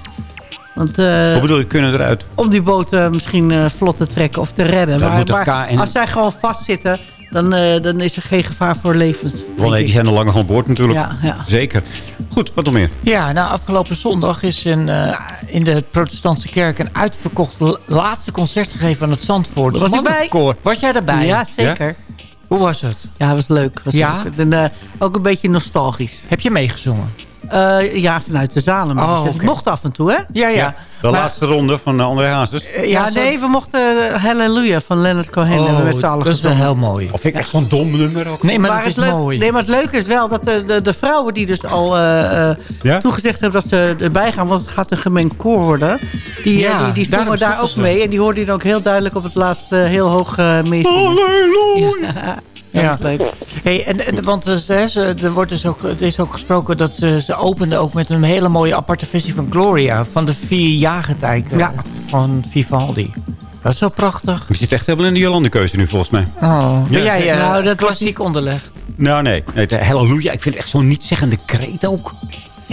Want, eh, Hoe bedoel je, kunnen eruit? om die boot eh, misschien eh, vlot te trekken of te redden. Dat maar KN als zij gewoon vastzitten... dan, eh, dan is er geen gevaar voor levens. Want nee, die zijn al langer van boord natuurlijk. Ja, ja. Zeker. Goed, wat nog meer? Ja, nou, afgelopen zondag is een, eh, in de protestantse kerk een uitverkocht la- laatste concert gegeven aan het Zandvoort. Was bij? Was jij daarbij? Ja, zeker. Hoe was het? Ja, het was leuk. Was Ja? leuk. En, eh, ook een beetje nostalgisch. Heb je meegezongen? Eh, ja, vanuit de zalen. Maar Oh, mocht af en toe, hè? Ja, ja. De laatste ronde van uh, André Hazes. Ja, nee, we mochten Hallelujah van Leonard Cohen Oh, z'n allen dat is wel heel mooi. Of vind ik echt zo'n dom nummer ook. Nee, maar, dat het is leuk, mooi. Nee, maar het leuke is wel dat de, de, de vrouwen die dus al eh, eh, Ja? toegezegd hebben dat ze erbij gaan, want het gaat een gemengd koor worden. Die, eh, Ja, die, die zongen daar ook ze. mee. En die hoorden je dan ook heel duidelijk op het laatste heel hoog uh, meezingen. Halleluja! Ja, leuk. Hey, en, en, want eh, ze, ze- er, wordt dus ook, er is ook gesproken dat ze, ze openden ook met een hele mooie aparte versie van Gloria. Van de vier jaargetijden Ja. van Vivaldi. Dat is zo prachtig. Je zit echt helemaal in de Jolande-keuze nu volgens mij. Oh, ben Ja, jij eh, Nou, dat klassiek onderlegd? Nou nee, nee de halleluja. Ik vind het echt zo'n niet-zeggende kreet ook.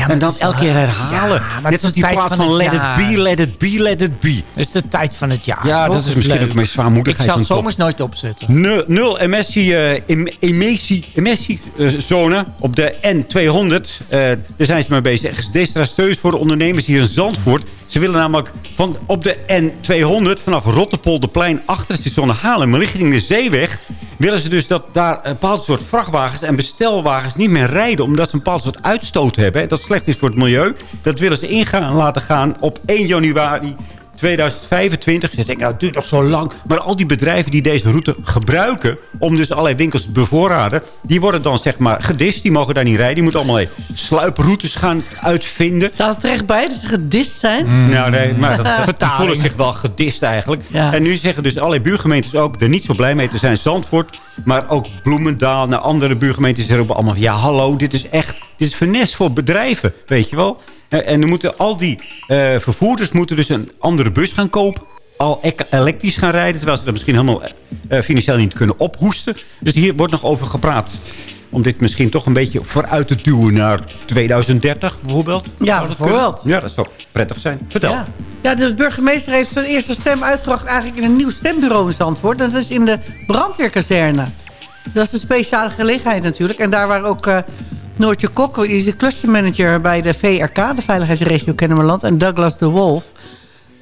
Maar en dan het is elke keer herhalen. Ja, het Net is als die plaat van van het Let It. Be, Let It Be, Let It Be. Het is de tijd van het jaar. Ja, dat is misschien leuk. ook mijn zwaarmoedigheid Ik zou het zomers nooit opzetten. Nul, nul emissie, eh, em- emissie, emissiezone op de N200. Eh, daar zijn ze mee bezig. Echt desastreus voor de ondernemers hier in Zandvoort. Ze willen namelijk van op de N200 vanaf Rotterpolderplein achter het station Haarlem richting de Zeeweg... willen ze dus dat daar een bepaald soort vrachtwagens en bestelwagens niet meer rijden... omdat ze een bepaald soort uitstoot hebben. Dat slecht is voor het milieu. Dat willen ze ingaan laten gaan op 1 januari 2025. Ze denken, nou, het duurt nog zo lang. Maar al die bedrijven die deze route gebruiken... om dus allerlei winkels te bevoorraden... die worden dan zeg maar gedist. Die mogen daar niet rijden. Die moeten allemaal sluiproutes gaan uitvinden. Staat het er echt bij dat ze gedist zijn? Mm. Nou nee, maar dat, dat, voelen zich wel gedist eigenlijk. Ja. En nu zeggen dus allerlei buurgemeentes ook... er niet zo blij mee te zijn. Zandvoort, maar ook Bloemendaal... naar andere buurgemeentes roepen allemaal... van, ja, hallo, dit is echt... dit is vernes voor bedrijven, weet je wel. En dan moeten al die eh, vervoerders moeten dus een andere bus gaan kopen. Al ek- elektrisch gaan rijden. Terwijl ze dat misschien helemaal eh, financieel niet kunnen ophoesten. Dus hier wordt nog over gepraat. Om dit misschien toch een beetje vooruit te duwen naar 2030 bijvoorbeeld. Ja, bijvoorbeeld. kunnen? Ja, dat zou prettig zijn. Vertel. Ja. ja, de burgemeester heeft zijn eerste stem uitgebracht... eigenlijk in een nieuw stembureau in Zandvoort. En dat is in de brandweerkazerne. Dat is een speciale gelegenheid natuurlijk. En daar waren ook eh, Noortje Kok... is de clustermanager bij de VRK... de Veiligheidsregio Kennemerland... en Douglas de Wolf...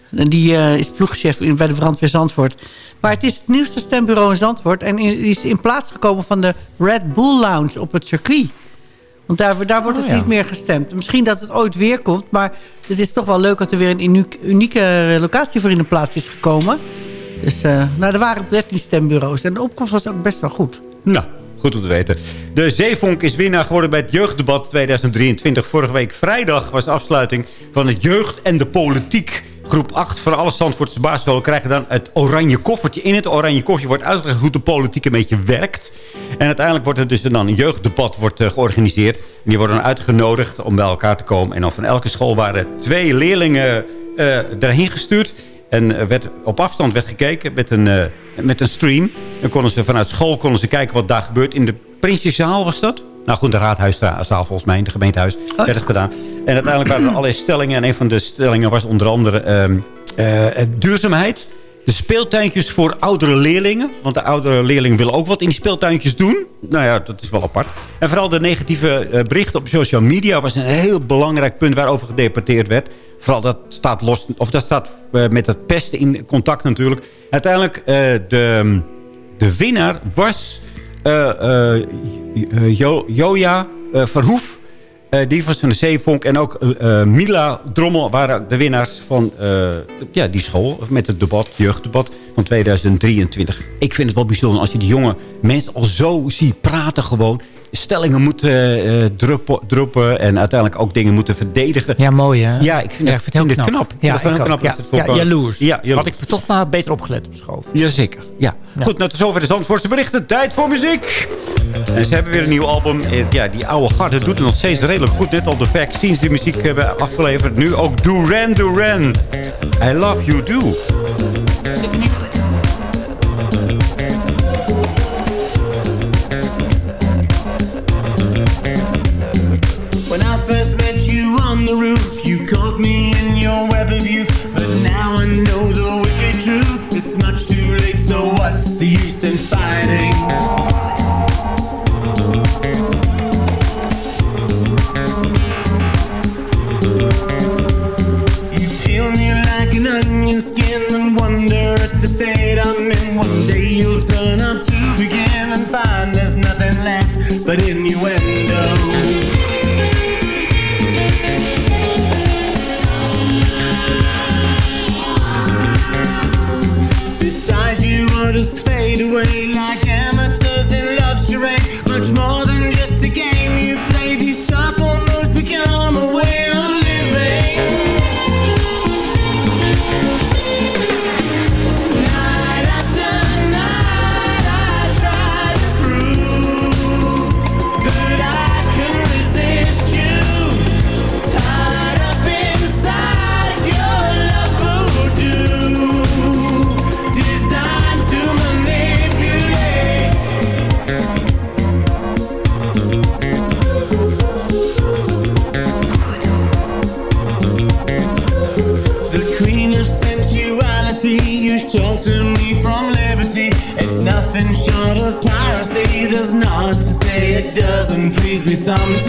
Die eh, is ploegchef bij de brandweer Zandvoort. Maar het is het nieuwste stembureau in Zandvoort... en is in plaats gekomen van de Red Bull Lounge op het circuit. Want daar, daar wordt Oh, dus ja. niet meer gestemd. Misschien dat het ooit weer komt... maar het is toch wel leuk dat er weer een uniek- unieke locatie voor in de plaats is gekomen. Dus eh, nou, er waren 13 stembureaus. En de opkomst was ook best wel goed. Nou, goed om te weten. De Zeevonk is winnaar geworden bij het Jeugddebat 2023. Vorige week vrijdag was de afsluiting van het Jeugd en de Politiek. Groep 8 van alle Zandvoortse basisscholen krijgen dan het oranje koffertje. In het oranje koffertje wordt uitgelegd hoe de politiek een beetje werkt. En uiteindelijk wordt er dus dan een jeugddebat wordt, eh, georganiseerd. En die worden dan uitgenodigd om bij elkaar te komen. En dan van elke school waren twee leerlingen eh daarheen gestuurd. En er werd, op afstand werd gekeken met een, eh, met een stream. Dan konden ze vanuit school konden ze kijken wat daar gebeurt. In de Prinsjeszaal was dat? Nou goed, de raadhuiszaal volgens mij, in het gemeentehuis, werd het gedaan. En uiteindelijk waren er allerlei stellingen. En een van de stellingen was onder andere ehm, eh, eh, duurzaamheid. De speeltuintjes voor oudere leerlingen. Want de oudere leerlingen willen ook wat in die speeltuintjes doen. Nou ja, dat is wel apart. En vooral de negatieve eh, berichten op social media... was een heel belangrijk punt waarover gedebatteerd werd. Vooral dat staat los... Of dat staat eh, met het pesten in contact natuurlijk. Uiteindelijk, eh, de, de winnaar was... eh, Jo- Joja Verhoef... Die was van de Zeevonk. En ook Mila Drommel waren de winnaars van ja, die school. Met het debat, jeugddebat van 2023. Ik vind het wel bijzonder als je die jonge mensen al zo ziet praten gewoon. Stellingen moeten eh druppen, druppen. En uiteindelijk ook dingen moeten verdedigen. Ja, mooi hè? Ja, ik vind, Ja, het, ik vind het heel vind het knap. knap. Ja, ik knap Ja, het ja, jaloers. Ja, jaloers. Had ik toch maar beter opgelet op school. Jazeker, ja. Goed, nou tot zover de Zandvoortse berichten. Tijd voor muziek. En ze hebben weer een nieuw album. Eh, Ja, die oude garde doet het nog steeds redelijk goed. Net al de vaccines die muziek hebben afgeleverd. Nu ook Duran Duran. I love you do. What's the use in fighting? Away sensuality, you shelter me from liberty. It's nothing short of piracy. There's not to say it doesn't please me sometimes.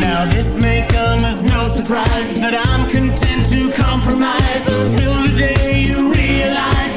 Now this may come as no surprise, but I'm content to compromise until the day you realize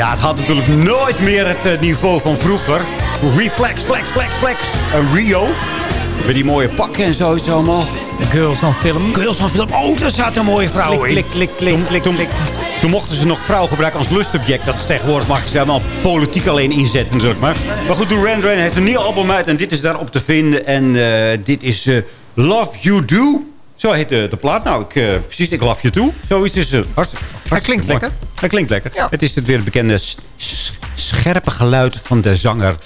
Ja, het had natuurlijk nooit meer het eh, niveau van vroeger. Reflex, flex, flex, flex. Een Rio. Met die mooie pakken en zo. zo allemaal. Girls on film. Girls on film. Oh, daar zat een mooie vrouw in. Klik, klik, klik, klik, toen, klik. toen mochten ze nog vrouw gebruiken als lustobject. Dat is tegenwoordig mag je ze helemaal politiek alleen inzetten. Natuurlijk. Maar, maar goed, Duran Duran heeft een nieuw album uit. En dit is daarop te vinden. En eh, dit is eh, Love You Do. Zo heet de, de plaat. Nou, ik, eh, precies, ik love you too. Zoiets is het. Hartstikke, Hij klinkt mooi. lekker. Hij klinkt lekker. Het is het weer het bekende scherpe geluid van de zanger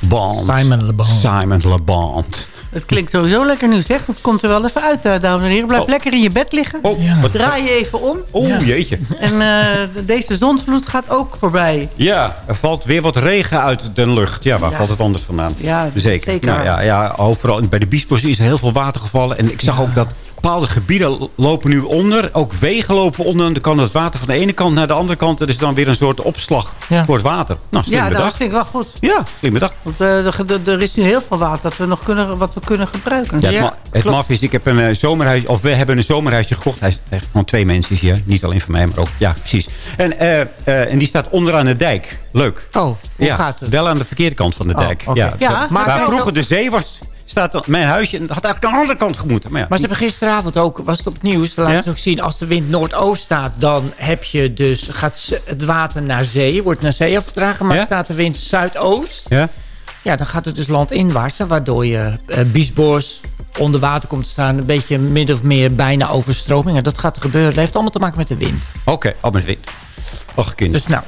Bond. Simon Le Bon. Simon Le Bond. Het klinkt sowieso lekker nu, zeg. Het komt er wel even uit, eh, dames en heren. Blijf Oh. lekker in je bed liggen. Oh, wat, Draai je even om. oh jeetje. En eh, deze zonsvloed gaat ook voorbij. Ja, er valt weer wat regen uit de lucht. Ja, waar Ja. valt het anders vandaan? Ja, zeker. zeker. Nou, ja, ja, overal bij de Biesbos is er heel veel water gevallen. En ik zag ook dat bepaalde gebieden lopen nu onder. Ook wegen lopen onder. En dan kan het water van de ene kant naar de andere kant. Er is dan weer een soort opslag Ja. voor het water. Nou, slim Ja, dat bedacht. vind ik wel goed. Ja, slim bedacht. Want eh, er- is nu heel veel water dat we nog kunnen, wat we kunnen gebruiken. Ja, het, Ja, ma- het maf is, ik heb een eh, zomerhuis, of we hebben een zomerhuisje gekocht. Hij is echt van twee mensen hier. Niet alleen van mij, maar ook, ja, precies. En, eh, eh, en die staat onderaan de dijk. Leuk. Oh, hoe ja, gaat het? Wel aan de verkeerde kant van de Oh, dijk. Ja, Ja, dat- maar waar kijk, vroeger de zee was, staat mijn huisje. En dat had eigenlijk aan de andere kant gemoeten. Maar ja, Maar ze hebben gisteravond ook, was het op het nieuws, laten Ja? ze ook zien, als de wind noordoost staat, dan heb je dus, gaat het water naar zee, wordt naar zee afgedragen. Maar Ja? staat de wind zuidoost, ja? ja, dan gaat het dus landinwaarts. Waardoor je Biesbos onder water komt te staan, een beetje min of meer bijna overstroming. En dat gaat gebeuren. Dat heeft allemaal te maken met de wind. Oké, oh, met wind. Och, kind. Dus nou.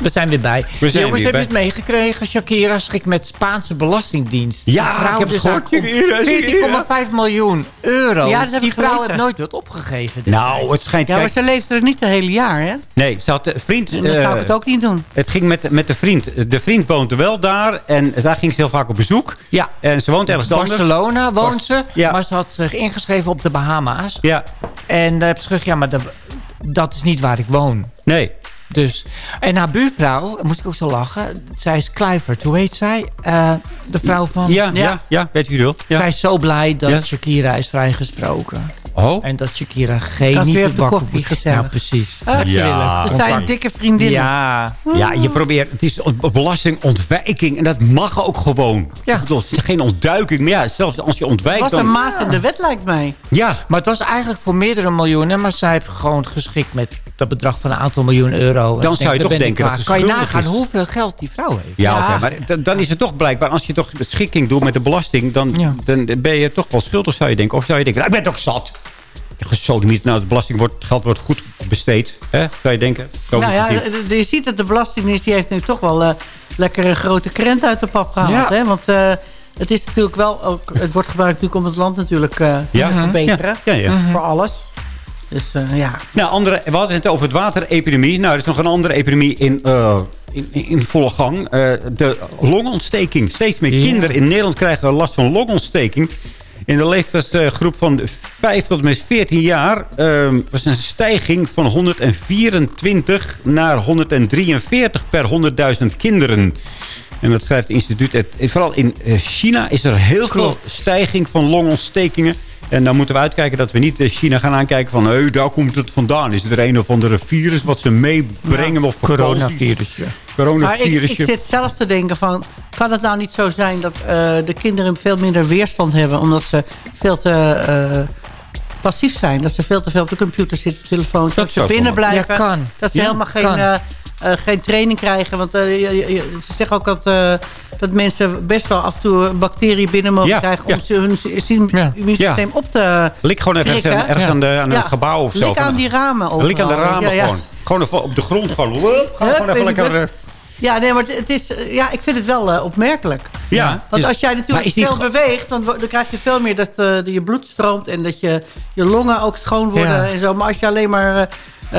We zijn weer bij. We zijn Jongens, weer heb je het meegekregen? Shakira schikt met Spaanse belastingdienst. Ja, vrouw ik heb het dus gehoord. aan- Shakira, 14,5 miljoen euro. Ja, dat heb Die ik vrouw gelezen. heeft nooit wat opgegeven. Nou, het schijnt... Ja, maar kijk, ze leeft er niet het hele jaar, hè? nee, ze had een vriend... En dan zou ik eh, het ook niet doen. Het ging met, met de vriend. De vriend woont er wel daar. En daar ging ze heel vaak op bezoek. Ja. En ze woont ergens anders. Barcelona woont ze, Ja. maar ze had zich ingeschreven op de Bahama's. Ja. En daar heb ze gezegd, ja, maar dat, dat is niet waar ik woon. Nee. Dus, en haar buurvrouw, moest ik ook zo lachen. Zij is Kluivert, hoe heet zij? Eh, de vrouw van... Ja, ja, ja, weet je wel. Ja. Zij is zo blij dat Ja. Shakira is vrijgesproken. Oh. En dat Shakira geen niet weer te op de bakken koffie gezellig. Ja, precies. Ah, Ja. Ze zijn dikke vriendinnen. Ja. Ja, je probeert... Het is on- belastingontwijking. En dat mag ook gewoon. Ja. Ik bedoel, Het is geen ontduiking. Maar ja, zelfs als je Het ontwijkt... was dan, een maat in de wet, lijkt mij. Ja. Maar het was eigenlijk voor meerdere miljoenen. Maar zij heeft gewoon geschikt met dat bedrag van een aantal miljoen euro. En Dan zou je toch denken dat Kan je nagaan is. hoeveel geld die vrouw heeft? Ja, maar dan is het toch blijkbaar... als je toch de schikking doet met de belasting... Dan, Ja. dan ben je toch wel schuldig, zou je denken. Of zou je denken, nou, ik ben toch zat. Gesodemiet, nou, de belasting wordt, het geld wordt goed besteed. Hè? Zou je denken? Nou ja, je ziet dat de Belastingdienst... die heeft nu toch wel eh, lekker een grote krent uit de pap gehaald. Ja. Hè? Want eh, het is natuurlijk wel ook... Het wordt gebruikt natuurlijk om het land natuurlijk eh, Ja. te verbeteren. Ja, ja, ja. Voor alles. Dus eh, ja. Nou, andere, we hadden het over het waterepidemie. Nou, er is nog een andere epidemie in, eh, in, in, volle gang. Eh, de longontsteking. Steeds meer Ja. kinderen in Nederland krijgen last van longontsteking. In de leeftijdsgroep van 5 tot en met 14 jaar eh, was een stijging van 124 naar 143 per 100.000 kinderen. En dat schrijft het instituut. Het, vooral in eh, China is er heel veel stijging van longontstekingen. En dan moeten we uitkijken dat we niet eh, China gaan aankijken van... Hey, daar komt het vandaan. Is er een of andere virus wat ze meebrengen? Of Coronavirusje. Maar ik zit zelf te denken van... kan het nou niet zo zijn dat eh, de kinderen veel minder weerstand hebben... omdat ze veel te eh, passief zijn? Dat ze veel te veel op de computer zitten, telefoons. Dat, ze zou binnen blijven. Ja, kan. Dat ze Ja, helemaal geen, eh, geen training krijgen. Want eh, je- ze zeggen ook dat, eh, dat mensen best wel af en toe een bacterie binnen mogen Ja, krijgen... ja. om ze hun immuunsysteem op te Lik gewoon ergens, prikken. ergens Ja. aan, de, aan Ja. een gebouw of zo. Lik aan die ramen overal. Lik aan de ramen Ja, ja. gewoon. Gewoon even op de grond. Gewoon, gewoon, Hup, gewoon even lekker... Ja, nee, maar het is, eh, ja, ik vind het wel eh, opmerkelijk. Ja, Want als jij natuurlijk veel beweegt, dan, dan krijg je veel meer dat eh, je bloed stroomt en dat je, je longen ook schoon worden Ja. en zo. Maar als je alleen maar eh,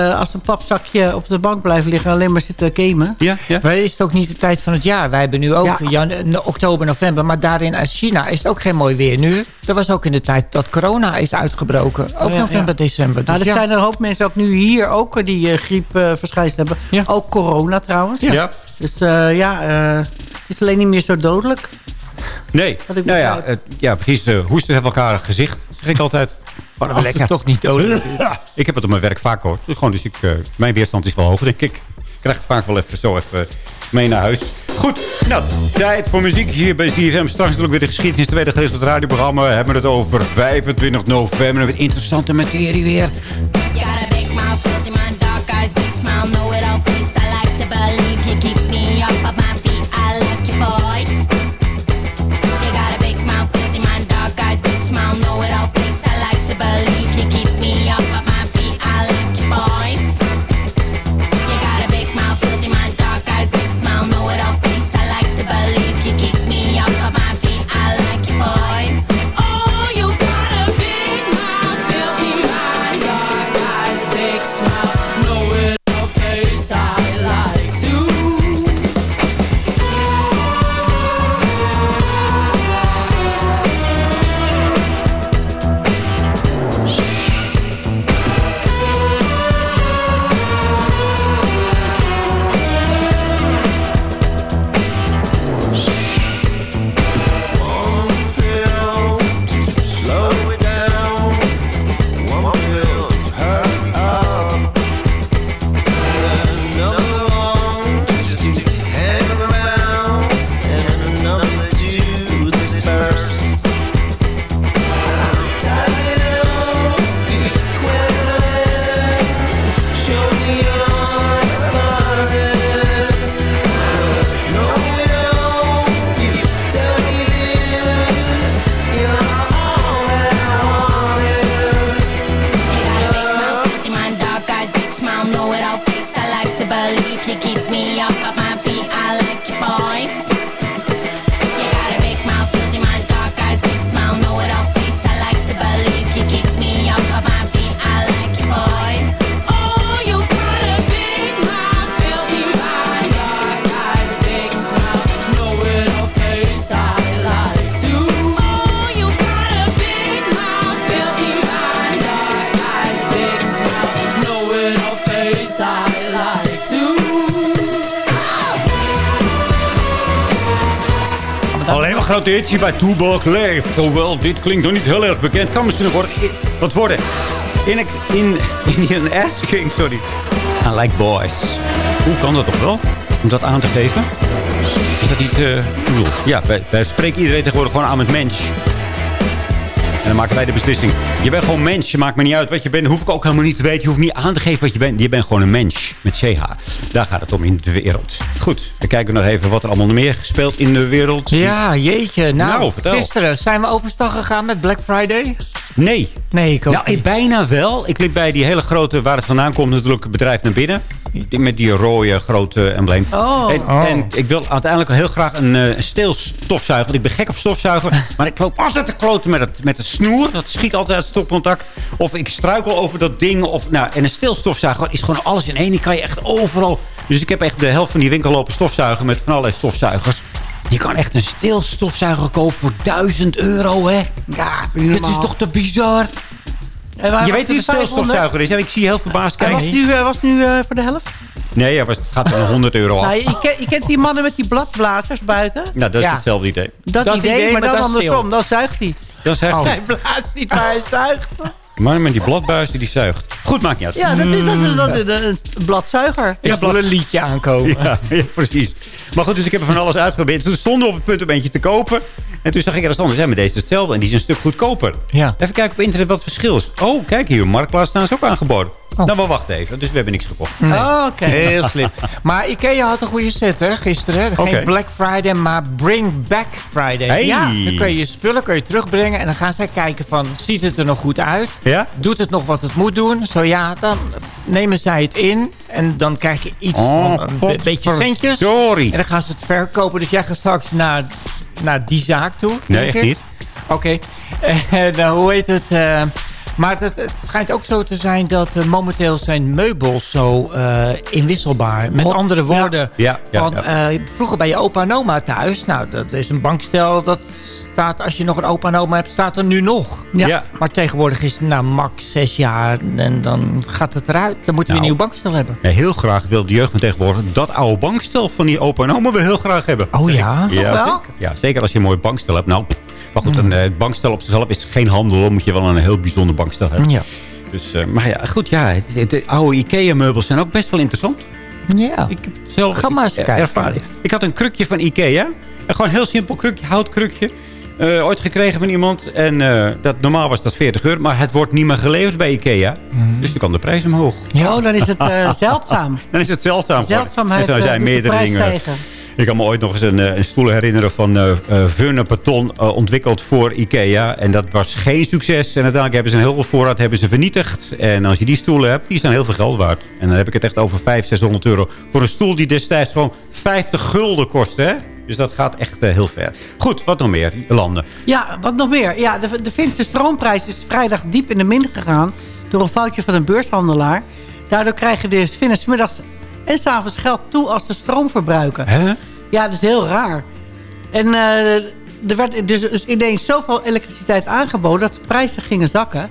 eh, als een papzakje op de bank blijft liggen, alleen maar zitten gamen. Ja, ja. Maar is het ook niet de tijd van het jaar? Wij hebben nu ook Ja. jan- oktober, november. Maar daarin uit China is het ook geen mooi weer nu. Dat was ook in de tijd dat corona is uitgebroken. Ook Ja, november, ja. december. Nou, Dus er ja. zijn er een hoop mensen ook nu hier ook eh, die uh, griepverschijnselen hebben. Ja. Ook corona trouwens. Ja. Dus eh, ja, eh, het is alleen niet meer zo dodelijk. Nee. Wat ik Nou ja, het- ja, precies. eh, hoesten heeft elkaar gezicht, zeg ik altijd. Oh, Als het toch niet dodelijk is. Ik heb het op mijn werk vaak hoor. Dus, gewoon, dus ik, eh, mijn weerstand is wel hoog, denk ik. Ik krijg het vaak wel even zo even mee naar huis. Goed, nou, tijd voor muziek hier bij ZFM. Straks natuurlijk weer de geschiedenis, tweede gedeelte van het radioprogramma. We hebben het over 25 november. Met interessante materie weer. Got a big mouth, filthy mind, dark eyes, big smile, know it all face. I like to believe bij Toebak leeft. Hoewel, dit klinkt nog niet heel erg bekend. Kan misschien nog worden, wat worden. In, in, in, in een asking, sorry. I like boys. Hoe kan dat toch wel? Om dat aan te geven? Is dat niet... bedoel, ja, wij, wij spreken iedereen tegenwoordig gewoon aan met mens. En dan maken wij de beslissing. Je bent gewoon mens. Je maakt me niet uit wat je bent. Hoef ik ook helemaal niet te weten. Je hoeft niet aan te geven wat je bent. Je bent gewoon een mens. Met CH. Daar gaat het om in de wereld. Goed, we kijken nog even wat er allemaal meer gespeeld in de wereld. Ja, jeetje. Nou, Nou, vertel. gisteren zijn we overstag gegaan met Black Friday. Nee. Nee, ik ook nou, niet. bijna wel. Ik liep bij die hele grote, waar het vandaan komt natuurlijk, het bedrijf naar binnen. Die- Met die rode grote embleem. Oh. En, en ik wil uiteindelijk heel graag een uh, steelstofzuiger. Want ik ben gek op stofzuiger. maar ik loop altijd te kloten met het, met het snoer. Dat schiet altijd uit stopcontact. Of ik struikel over dat ding. Of, nou, en een steelstofzuiger is gewoon alles in één. Die kan je echt overal... Dus ik heb echt de helft van die winkel lopen stofzuigen met van allerlei stofzuigers. Je kan echt een steelstofzuiger kopen voor 1000 euro, hè? Ja, dit is toch te bizar? En waar Je was weet die wie een 500? steelstofzuiger is. Ja, ik zie je heel verbaasd Hij kijken. was nu, eh, was nu eh, voor de helft? Nee, ja, was, het gaat er 100 euro af. Nou, je, kent, je kent die mannen met die bladblazers buiten? Nou, dat is hetzelfde idee. Dat, idee, maar, dan andersom. Dan zuigt hij. Dan Hij hij, blaast niet, maar hij zuigt. Maar met die bladbuis die, die zuigt. Goed, maakt niet uit. Ja, dat is, dat is, dat is een bladzuiger. Ik voel een liedje aankomen. Ja, ja, precies. Maar goed, dus ik heb er van alles uitgeprobeerd. Toen stonden we op het punt om eentje te kopen. En toen zag ik ergens anders, ja, maar deze is hetzelfde. En die is een stuk goedkoper. Ja. Even kijken op internet wat het verschil is. Oh, kijk hier, Marktplaats staan ze ook aangeboden. Oh. Nou, maar wacht even. Dus we hebben niks gekocht. Oh, oké. Heel slim. Maar Ikea had een goede set, hè, gisteren. Geen. Black Friday, maar Bring Back Friday. Hey. Ja, dan kun je je spullen kun je terugbrengen. En dan gaan zij kijken van, ziet het er nog goed uit? Ja? Doet het nog wat het moet doen? Zo ja, dan nemen zij het in. En dan krijg je iets Oh, van een be- beetje centjes. Sorry. En dan gaan ze het verkopen. Dus jij gaat straks naar, naar die zaak toe, Nee, denk echt ik. niet. Oké. En eh, hoe heet het? eh, maar het, het schijnt ook zo te zijn dat eh, momenteel zijn meubels zo eh, inwisselbaar. Met God, andere woorden, Ja, ja, van, ja. eh, vroeger bij je opa en oma thuis. Nou, dat is een bankstel. Dat staat, als je nog een opa en oma hebt, staat er nu nog. Ja. Ja. Maar tegenwoordig is het nou max zes jaar. En dan gaat het eruit. Dan moeten we Nou. een nieuw bankstel hebben. Ja, heel graag wil de jeugd van tegenwoordig dat oude bankstel van die opa en oma we heel graag hebben. Oh ja? Ja, wel? zeker. ja, zeker als je een mooi bankstel hebt. Nou, pff. maar goed, een eh, bankstel op zichzelf is geen handel. Dan moet je wel een heel bijzonder bankstel hebben. Ja. Dus, eh, maar ja, goed, ja, het, het- de oude Ikea-meubels zijn ook best wel interessant. Ja. Ik heb het zelf Ga maar eens kijken. ervaren. Ik had een krukje van Ikea. Een gewoon heel simpel krukje, houtkrukje. Eh, ooit gekregen van iemand. En eh, dat, normaal was dat 40 euro. Maar het wordt niet meer geleverd bij Ikea. Dus dan kan de prijs omhoog. Oh, dan is het eh, zeldzaam. Dan is het zeldzaam. Zeldzaamheid eh, zijn meerdere dingen. Ik kan me ooit nog eens een, een stoel herinneren van uh, Verne Paton ontwikkeld voor Ikea. En dat was geen succes. En uiteindelijk hebben ze een heel veel voorraad hebben ze vernietigd. En als je die stoelen hebt, die zijn heel veel geld waard. En dan heb ik het echt over 500, 600 euro. Voor een stoel die destijds gewoon 50 gulden kostte. Hè? Dus dat gaat echt eh, heel ver. Goed, wat nog meer landen? Ja, wat nog meer? Ja, de, de Finse stroomprijs is vrijdag diep in de min gegaan... door een foutje van een beurshandelaar. Daardoor krijgen de Finnen middags en s'avonds geld toe als ze stroom verbruiken. Hè? Ja, dat is heel raar. En eh, er werd dus, dus ineens zoveel elektriciteit aangeboden... dat de prijzen gingen zakken.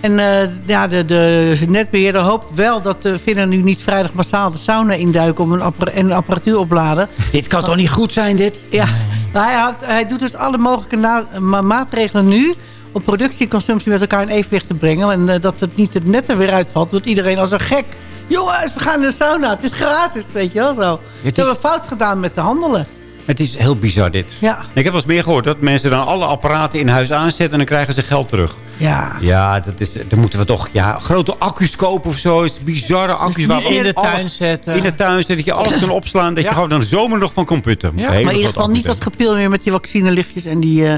En eh, ja, de, de netbeheerder hoopt wel dat de Finnen nu niet vrijdag massaal de sauna induiken... om een appara- en een apparatuur opladen. Dit kan toch niet goed zijn, dit? Ja, maar hij, houdt- hij doet dus alle mogelijke maatregelen nu... om productie en consumptie met elkaar in evenwicht te brengen. En eh, dat het niet het net er weer uitvalt. Want iedereen als een gek... Jongens, we gaan in de sauna. Het is gratis, weet je wel zo. Ze is- hebben fout gedaan met de handelen. Het is heel bizar dit. Ja. Ik heb wel eens meer gehoord dat mensen dan alle apparaten in huis aanzetten... en dan krijgen ze geld terug. Ja. Ja, dat is, dan moeten we toch ja, grote accu's kopen of zo. Is bizarre accu's. waar we in de alles- tuin zetten. In de tuin zetten, dat je alles kan opslaan. Dat je Ja. gewoon dan zomer nog van. Moet Ja, Maar in ieder geval niet dat gepil meer met die vaccinelichtjes... en die, eh,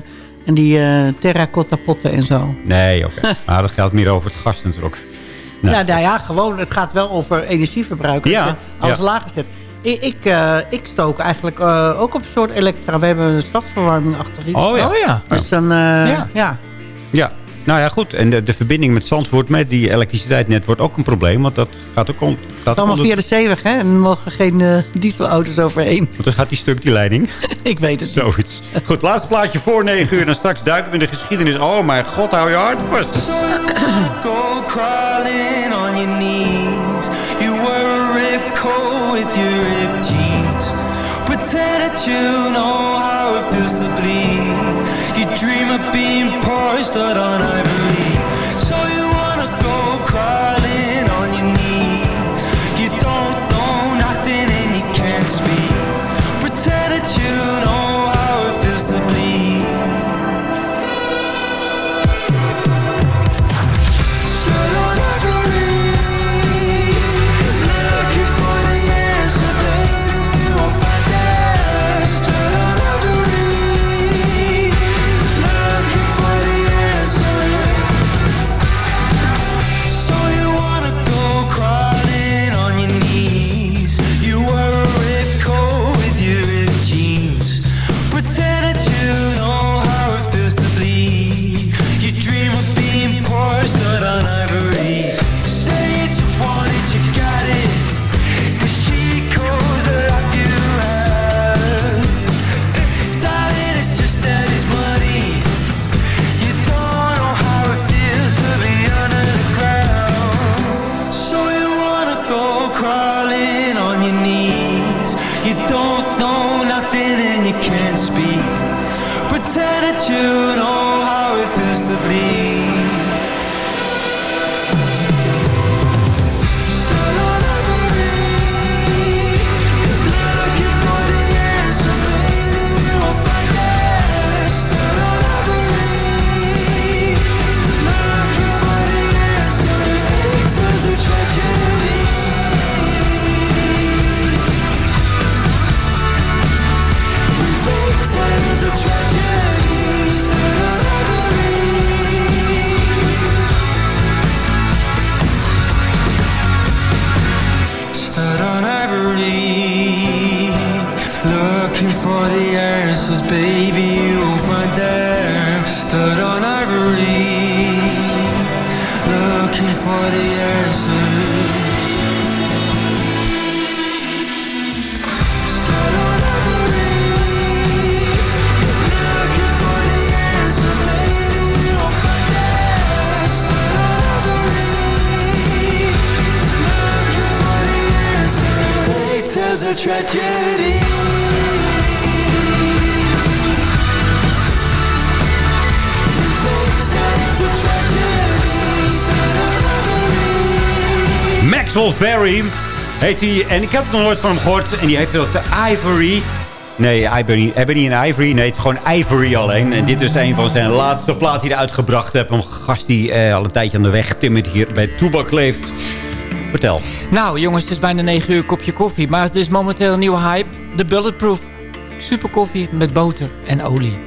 en die eh, terracotta potten en zo. Nee, oké. maar dat gaat meer over het gas natuurlijk. Nou. Ja, nou ja, gewoon. Het gaat wel over energieverbruik. Ja, Dat je Alles ja. lager zet. Ik, ik, eh, ik stook eigenlijk ook op een soort elektra. We hebben een stadsverwarming achterin. Oh ja. Oh ja. Dus dan, Ja. ja. Ja. Nou ja, goed. En de, de verbinding met Zandvoort met die elektriciteitsnet wordt ook een probleem. Want dat gaat ook om... Gaat Allemaal onder- via de zeeweg, hè? En er mogen geen eh, dieselauto's overheen. Want dan gaat die stuk, die leiding. ik weet het niet. Zoiets. Goed, laatste plaatje voor 9 uur. Dan straks duiken we in de geschiedenis. Oh mijn god, hou je hart vast. Go crawling on your knees. You were a ripcord with your ripped jeans. Pretend that you know how oyster on I've Maxwell Berry heet hij. En ik heb het nog nooit van hem gehoord. En die heeft ook de Ivory. Nee, Ebony, Ebony en Ivory. Nee, het is gewoon Ivory alleen. En dit is een van zijn laatste plaat die hij uitgebracht heeft. Een gast die eh, al een tijdje aan de weg timmert hier bij Toebak leeft. Vertel. Nou jongens, het is bijna 9 uur kopje koffie. Maar het is momenteel een nieuwe hype. De Bulletproof. Super koffie met boter en olie.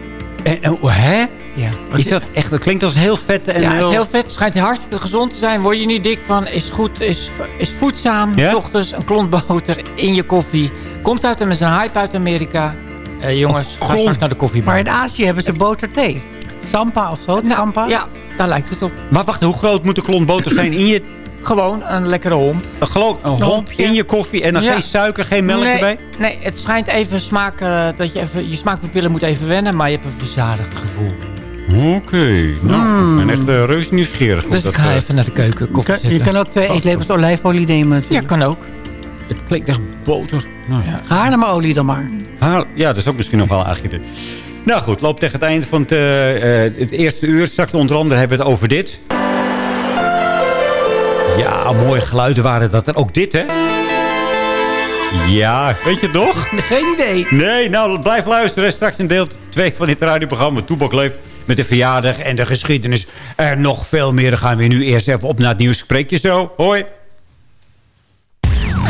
En, oh, hè? Ja. Is dat echt? Dat klinkt als heel vet. En ja, het heel... is heel vet. Schijnt hartstikke gezond te zijn. Word je niet dik van. Is goed. Is, is voedzaam. Ja? S ochtends een klont boter in je koffie. Komt uit met een hype uit Amerika. Eh, jongens, ga straks naar de koffie. Maar in Azië hebben ze boterthee. Sampa of zo? Sampa? Ja, daar lijkt het op. Maar wacht, hoe groot moet de klont boter zijn in je... Gewoon een lekkere homp. Een, geloof, een homp in je koffie en dan Ja. geen suiker, geen melk nee, erbij? Nee, het schijnt even smaak... eh, dat je even... Je smaakpapillen moet even wennen. Maar je hebt een verzadigd gevoel. Oké, nou, ik ben echt uh, reuze nieuwsgierig. Dus ik ga eh, even naar de keuken Je koffie kan, je kan ook twee eetlepels olijfolie nemen. Ja, kan ook. Het klinkt echt boter. Nou ja. Haarlemmerolie dan maar. Haar- ja, dat is ook misschien nog wel dit. Nou goed, loop tegen het eind van het, eh, eh, het eerste uur. Straks onder andere hebben we het over dit. Ja, mooie geluiden waren dat. En ook dit, hè? Ja, weet je nog? Geen idee. Nee, nou, blijf luisteren. Straks in deel 2 van dit radioprogramma. Toebak leeft met de verjaardag en de geschiedenis. En nog veel meer. Dan gaan we nu eerst even op naar het nieuws. Spreek je zo. Hoi.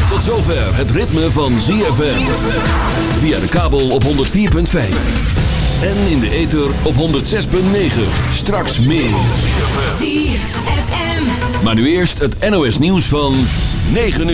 Tot zover het ritme van ZFM. Via de kabel op 104.5. En in de ether op 106.9. Straks meer. Maar nu eerst het NOS nieuws van 9 uur.